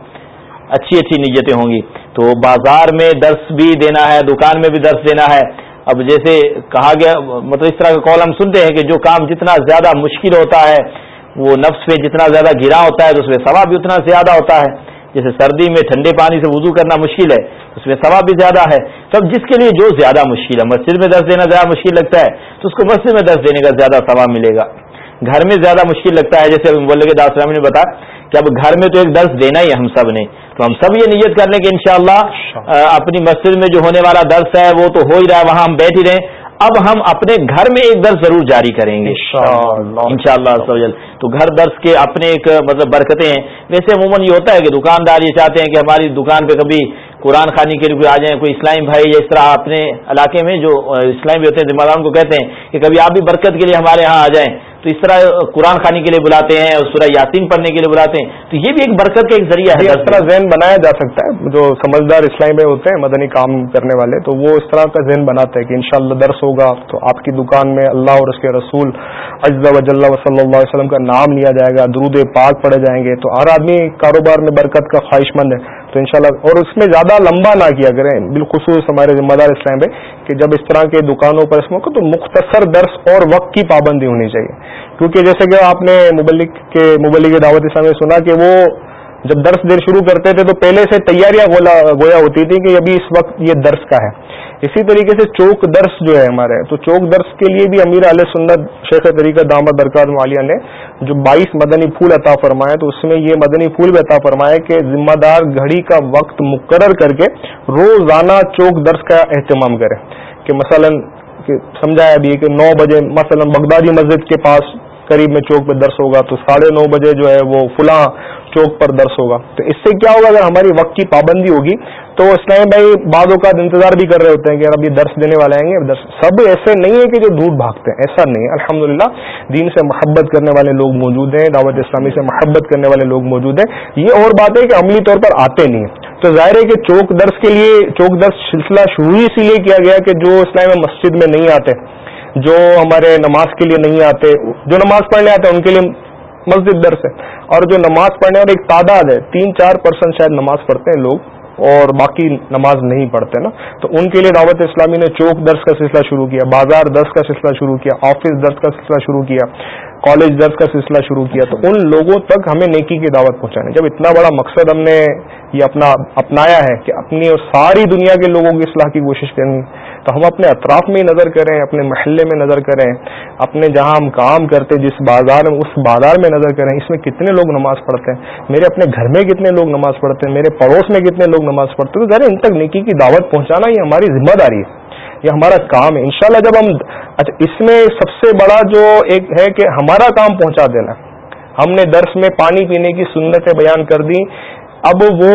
اچھی اچھی نیتیں ہوں گی۔ تو بازار میں درس بھی دینا ہے دکان میں بھی درس دینا ہے۔ اب جیسے کہا گیا مطلب اس طرح کا کال ہم سنتے ہیں کہ جو کام جتنا زیادہ مشکل ہوتا ہے وہ نفس میں جتنا زیادہ گرا ہوتا ہے تو اس میں ثواب بھی اتنا زیادہ ہوتا ہے۔ جیسے سردی میں ٹھنڈے پانی سے وضو کرنا مشکل ہے اس میں ثواب بھی زیادہ ہے۔ سب جس کے لیے جو زیادہ مشکل ہے مسجد میں درس دینا زیادہ مشکل لگتا ہے تو اس کو مسجد میں درس دینے کا زیادہ ثواب ملے گا۔ گھر میں زیادہ مشکل لگتا ہے جیسے ابھی داسرام نے بتا کہ اب گھر میں تو ایک درس دینا ہی ہم سب نے۔ تو ہم سب یہ نیت کر لیں کہ انشاءاللہ اپنی مسجد میں جو ہونے والا درس ہے وہ تو ہو ہی رہا ہے وہاں ہم بیٹھ ہی رہیں اب ہم اپنے گھر میں ایک درس ضرور جاری کریں گے۔ ان شاء اللہ تو گھر درس کے اپنے ایک مطلب برکتیں ہیں۔ ویسے عموماً یہ ہوتا ہے کہ دکاندار یہ چاہتے ہیں کہ ہماری دکان پہ کبھی قرآن خانی کے لیے آ جائیں کوئی اسلامی بھائی یا اس طرح اپنے علاقے میں جو اسلامی بھی ہوتے ہیں ذمہ داروں کو کہتے ہیں کہ کبھی آپ بھی برکت کے لیے ہمارے یہاں آ جائیں۔ تو اس طرح قرآن خانی کے لیے بلاتے ہیں اور سورہ یاسین پڑھنے کے لیے بلاتے ہیں۔ تو یہ بھی ایک برکت کا ایک ذریعہ ہے۔ اس طرح ذہن بنایا جا سکتا ہے۔ جو سمجھدار اسلامی میں ہوتے ہیں، مدنی کام کرنے والے، تو وہ اس طرح کا ذہن بناتے ہیں کہ انشاءاللہ درس ہوگا۔ تو آپ کی دکان میں اللہ اور اس کے رسول اجزا وجل صلی اللہ علیہ وسلم کا نام لیا جائے گا۔ درود پاک پڑے جائیں گے۔ تو ہر آدمی کاروبار میں برکت کا خواہش مند ہے۔ تو انشاءاللہ، اور اس میں زیادہ لمبا نہ کیا کریں، بالخصوص ہمارے ذمہ دار اسلام پہ کہ جب اس طرح کے دکانوں پر اس موقع، تو مختصر درس اور وقت کی پابندی ہونی چاہیے۔ کیونکہ جیسے کہ آپ نے مبلک کے، مبلک دعوت اسلام میں سنا کہ وہ جب درس دیر شروع کرتے تھے، تو پہلے سے تیاریاں گویا ہوتی تھی کہ ابھی اس وقت یہ درس کا ہے۔ اسی طریقے سے چوک درس جو ہے ہمارے، تو چوک درس کے لیے بھی امیر علیہ سنت شیخ طریقہ دامت درکار مالیہ نے جو بائیس مدنی پھول عطا فرمائے، تو اس میں یہ مدنی پھول بھی عطا فرمائے کہ ذمہ دار گھڑی کا وقت مقرر کر کے روزانہ چوک درس کا اہتمام کرے۔ کہ مثلا سمجھایا بھی کہ نو بجے مثلا بغدادی مسجد کے پاس قریب میں چوک پہ درس ہوگا تو ساڑھے نو بجے جو ہے وہ فلاں چوک پر درس ہوگا۔ تو اس سے کیا ہوگا اگر ہماری وقت کی پابندی ہوگی تو اسلام بھائی بعض اوقات انتظار بھی کر رہے ہوتے ہیں کہ اب یہ درس دینے والے آئیں گے، درس۔ سب ایسے نہیں ہے کہ جو دور بھاگتے ہیں، ایسا نہیں۔ ہے الحمد دین سے محبت کرنے والے لوگ موجود ہیں، دعوت اسلامی سے محبت کرنے والے لوگ موجود ہیں۔ یہ اور بات ہے کہ عملی طور پر آتے نہیں ہیں۔ تو ظاہر ہے کہ چوک درس کے لیے، چوک درس سلسلہ شروع اسی لیے کیا گیا کہ جو اسلام مسجد میں نہیں آتے۔ جو ہمارے نماز کے لیے نہیں آتے، جو نماز پڑھنے آتے ہیں، ان کے لیے مسجد درس ہے۔ اور جو نماز پڑھنے اور ایک تعداد ہے، تین چار پرسنٹ شاید نماز پڑھتے ہیں لوگ اور باقی نماز نہیں پڑھتے نا۔ تو ان کے لیے دعوت اسلامی نے چوک درس کا سلسلہ شروع کیا، بازار درس کا سلسلہ شروع کیا، آفس درس کا سلسلہ شروع کیا، کالج درس کا سلسلہ شروع کیا۔ تو ان لوگوں تک ہمیں نیکی کی دعوت پہنچانے جب اتنا بڑا مقصد ہم نے یہ اپنا، اپنایا ہے کہ اپنی اور ساری دنیا کے لوگوں کی اصلاح کی کوشش کرنی تو ہم اپنے اطراف میں ہی نظر کریں، اپنے محلے میں نظر کریں، اپنے جہاں ہم کام کرتے، جس بازار میں، اس بازار میں نظر کریں، اس میں کتنے لوگ نماز پڑھتے ہیں؟ میرے اپنے گھر میں کتنے لوگ نماز پڑھتے ہیں؟ میرے پڑوس میں کتنے لوگ نماز پڑھتے ہیں؟ تو ذرا ان تک نیکی کی دعوت پہنچانا یہ ہماری ذمہ داری ہے، یہ ہمارا کام ہے۔ انشاءاللہ جب ہم اچھا اس میں سب سے بڑا جو ایک ہے کہ ہمارا کام پہنچا دینا۔ ہم نے درس میں پانی پینے کی سنتیں بیان کر دی اب وہ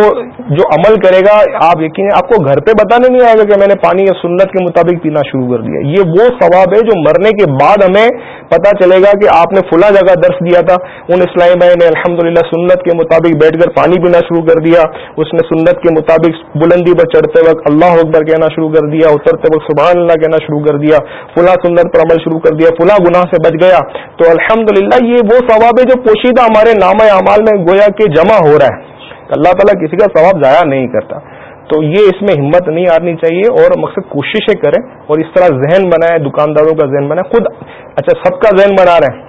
جو عمل کرے گا، آپ یقین آپ کو گھر پہ بتانے نہیں آئے گا کہ میں نے پانی یا سنت کے مطابق پینا شروع کر دیا۔ یہ وہ ثواب ہے جو مرنے کے بعد ہمیں پتا چلے گا کہ آپ نے فلاں جگہ درس دیا تھا۔ ان اسلامی بھائی نے الحمد سنت کے مطابق بیٹھ کر پانی پینا شروع کر دیا۔ اس نے سنت کے مطابق بلندی پر چڑھتے وقت اللہ اکبر کہنا شروع کر دیا، اترتے وقت سبحان اللہ کہنا شروع کر دیا۔ فلاں سنت پر عمل شروع کر دیا، فلاں گناہ سے بچ گیا۔ تو الحمد یہ وہ ثواب ہے جو پوشیدہ ہمارے نام اعمال میں گویا کہ جمع ہو رہا ہے۔ اللہ تعالیٰ کسی کا ثواب ضائع نہیں کرتا۔ تو یہ اس میں ہمت نہیں آنی چاہیے اور مقصد کوششیں کریں اور اس طرح ذہن بنائیں، دکانداروں کا ذہن بنائیں۔ خود اچھا سب کا ذہن بنا رہے ہیں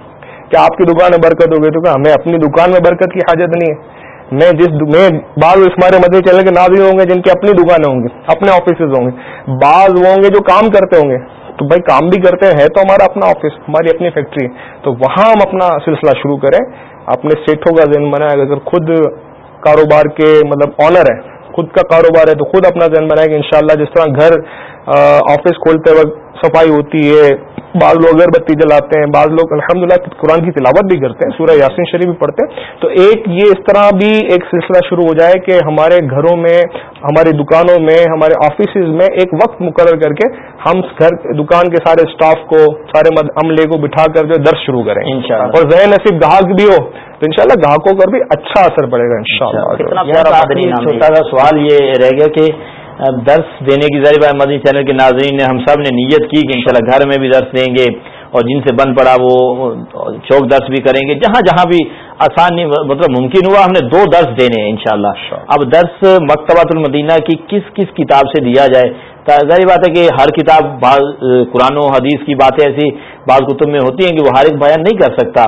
کہ آپ کی دکان میں برکت ہوگی تو ہمیں اپنی دکان میں برکت کی حاجت نہیں ہے۔ میں جس میں بعض ہمارے مدد چلنے کے ناظرین ہوں گے جن کی اپنی دکانیں ہوں گی، اپنے آفیسز ہوں گے۔ بعض وہ ہوں گے جو کام کرتے ہوں گے۔ تو بھائی، کام بھی کرتے ہیں تو ہمارا اپنا آفس ہماری اپنی فیکٹری تو وہاں ہم اپنا سلسلہ شروع کریں، اپنے سیٹوں کا ذہن بنائے اگر خود کاروبار کے مطلب آنر ہے. خود کا کاروبار ہے تو خود اپنا ذہن بنائے کہ انشاءاللہ جس طرح گھر آفس کھولتے وقت صفائی ہوتی ہے بعض لوگ اگربتی جلاتے ہیں بعض لوگ الحمدللہ قرآن کی تلاوت بھی کرتے ہیں سورہ یاسین شریف بھی پڑھتے ہیں۔ تو ایک یہ اس طرح بھی ایک سلسلہ شروع ہو جائے کہ ہمارے گھروں میں ہماری دکانوں میں ہمارے آفیسز میں ایک وقت مقرر کر کے ہم گھر دکان کے سارے اسٹاف کو سارے عملے کو بٹھا کر جو درس شروع کریں۔ اور ذہن نصیب گاہک بھی ہو تو انشاءاللہ گاہکوں پر بھی اچھا اثر پڑے گا ان چھوٹا سا سوال یہ رہ گیا کہ درس دینے کی ذریعہ مدنی چینل کے ناظرین نے ہم سب نے نیت کی کہ انشاءاللہ گھر میں بھی درس دیں گے اور جن سے بن پڑا وہ چوک درس بھی کریں گے جہاں جہاں بھی آسان مطلب ممکن ہوا ہم نے دو درس دینے ہیں انشاءاللہ۔ اب درس مکتبۃ المدینہ کی کس کس کتاب سے دیا جائے؟ ظاہر بات ہے کہ ہر کتاب بعض قرآن و حدیث کی باتیں ایسی بعض کتب میں ہوتی ہیں کہ وہ ہر ایک بیان نہیں کر سکتا۔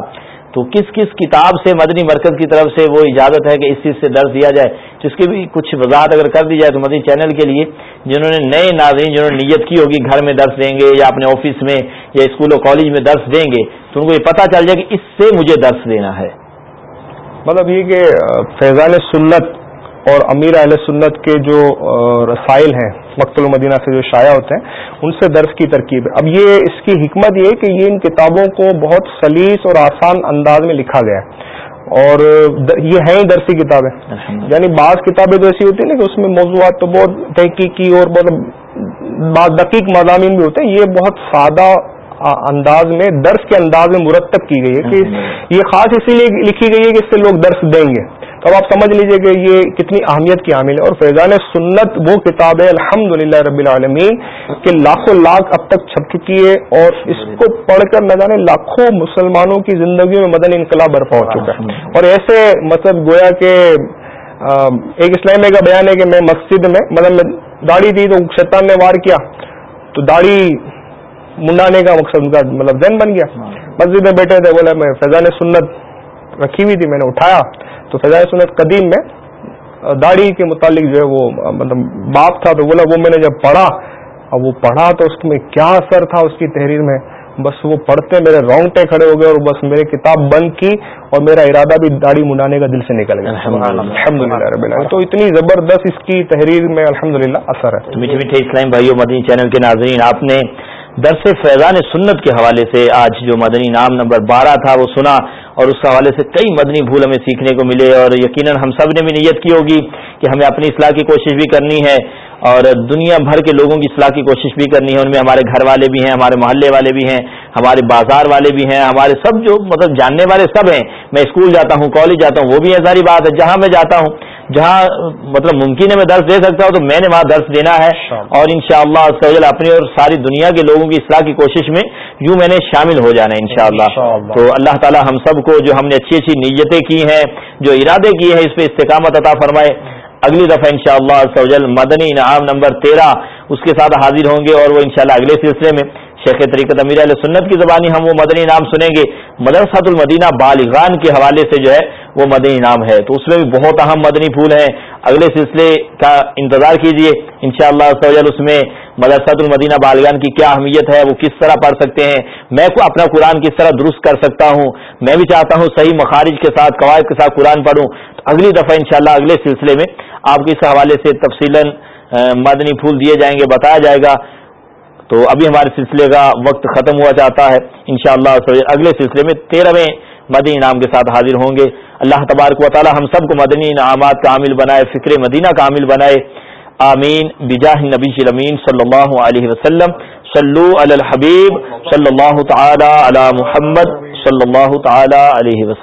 تو کس کس کتاب سے مدنی مرکز کی طرف سے وہ اجازت ہے کہ اس چیز سے درس دیا جائے؟ تو اس کی بھی کچھ وضاحت اگر کر دی جائے تو مدنی چینل کے لیے، جنہوں نے نئے ناظرین، جنہوں نے نیت کی ہوگی، گھر میں درس دیں گے یا اپنے آفس میں یا اسکول و کالج میں درس دیں گے، تو ان کو یہ پتہ چل جائے کہ اس سے مجھے درس دینا ہے۔ مطلب یہ کہ فیضان سنت اور امیر اہل سنت کے جو رسائل ہیں مکت المدینہ سے جو شائع ہوتے ہیں، ان سے درس کی ترکیب ہے۔ اب یہ اس کی حکمت یہ کہ یہ ان کتابوں کو بہت سلیس اور آسان انداز میں لکھا گیا ہے۔ اور یہ ہیں درسی کتابیں. یعنی بعض کتابیں تو ایسی ہوتی ہیں نا کہ اس میں موضوعات تو بہت تحقیقی اور بہت بعض دقیق مضامین بھی ہوتے ہیں۔ یہ بہت سادہ انداز میں درس کے انداز میں مرتب کی گئی ہے کہ یہ خاص اسی لیے لکھی گئی ہے کہ اس سے لوگ درس دیں گے۔ اب آپ سمجھ لیجیے کہ یہ کتنی اہمیت کی حامل ہے اور فیضان سنت وہ کتاب ہے الحمد رب العالمین کہ لاکھوں لاکھ اب تک چھپ چکی ہے اور اس کو پڑھ کر نہ جانے لاکھوں مسلمانوں کی زندگی میں مدن انقلاب برپا ہو چکا ہے۔ اور ایسے مطلب گویا کہ ایک اسلام کا بیان ہے کہ میں مسجد میں مطلب میں داڑھی دی تو شیطان نے وار کیا تو داڑھی منڈانے کا مقصد ان کا مطلب ذہن بن گیا۔ مسجد میں بیٹھے تھے بولے میں فیضان سنت رکھی ہوئی تھی میں نے اٹھایا۔ تو فضائے سنت قدیم میں داڑھی کے متعلق جو ہے وہ مطلب باپ تھا تو بولا وہ میں نے جب پڑھا اب وہ پڑھا تو اس میں کیا اثر تھا اس کی تحریر میں؟ بس وہ پڑھتے میرے رونگٹے کھڑے ہو گئے اور بس میرے کتاب بند کی اور میرا ارادہ بھی داڑھی منڈانے کا دل سے نکل گیا۔ الحمد للہ تو اتنی زبردست اس کی تحریر میں الحمد للہ اثر ہے۔ میٹھے میٹھے اسلام بھائی مدنی چینل کے ناظرین آپ نے درس فیضان سنت کے حوالے سے آج جو مدنی نام نمبر بارہ تھا وہ سنا۔ اور اس حوالے سے کئی مدنی بھول ہمیں سیکھنے کو ملے اور یقیناً ہم سب نے بھی نیت کی ہوگی کہ ہمیں اپنی اصلاح کی کوشش بھی کرنی ہے اور دنیا بھر کے لوگوں کی اصلاح کی کوشش بھی کرنی ہے، ان میں ہمارے گھر والے بھی ہیں، ہمارے محلے والے بھی ہیں، ہمارے بازار والے بھی ہیں، ہمارے سب جو مطلب جاننے والے سب ہیں، میں اسکول جاتا ہوں، کالج جاتا ہوں، وہ بھی ہے ساری بات ہے، جہاں میں جاتا ہوں جہاں مطلب ممکن ہے میں درس دے سکتا ہوں تو میں نے وہاں درس دینا ہے اور ان شاء اللہ اپنی اور ساری دنیا کے لوگوں کی اصلاح کی کوشش میں یوں میں نے شامل ہو جانا ہے ان شاء اللہ تو اللہ تعالی ہم سب کو جو ہم نے اچھی اچھی نیتیں کی ہیں جو ارادے کیے ہیں اس پہ استقامت عطا فرمائے. اگلی دفعہ ان شاء اللہ مدنی انعام نمبر تیرہ اس کے ساتھ حاضر ہوں گے اور وہ انشاءاللہ اگلے سلسلے میں شیخ طریقت امیر علیہ سنت کی زبانی ہم وہ مدنی نام سنیں گے۔ مدرسۃ المدینہ بالغان کے حوالے سے جو ہے وہ مدنی نام ہے۔ تو اس میں بھی بہت اہم مدنی پھول ہیں۔ اگلے سلسلے کا انتظار کیجیے ان شاء اس میں مدرسۃ المدینہ بالغان کی کیا اہمیت ہے، وہ کس طرح پڑھ سکتے ہیں۔ میں کو اپنا قرآن کس طرح درست کر سکتا ہوں؟ میں بھی چاہتا ہوں صحیح مخارج کے ساتھ، قواعد کے ساتھ قرآن پڑھوں۔ تو اگلی دفعہ انشاءاللہ اگلے سلسلے میں آپ کو اس حوالے سے تفصیل مدنی پھول دیے جائیں گے، بتایا جائے گا۔ تو ابھی ہمارے سلسلے کا وقت ختم ہوا چاہتا ہے۔ انشاءاللہ شاء اگلے سلسلے میں تیرہویں مدنی انعام کے ساتھ حاضر ہوں گے۔ اللہ تبارک و تعالی ہم سب کو مدنی انعامات کا عامل بنائے، فکر مدینہ کا عامل بنائے۔ آمین۔ بجاہ نبی امین صلی اللہ علیہ وسلم۔ صلو علی الحبیب صلی اللہ تعالی علی محمد صلی اللہ تعالی علیہ وسلم۔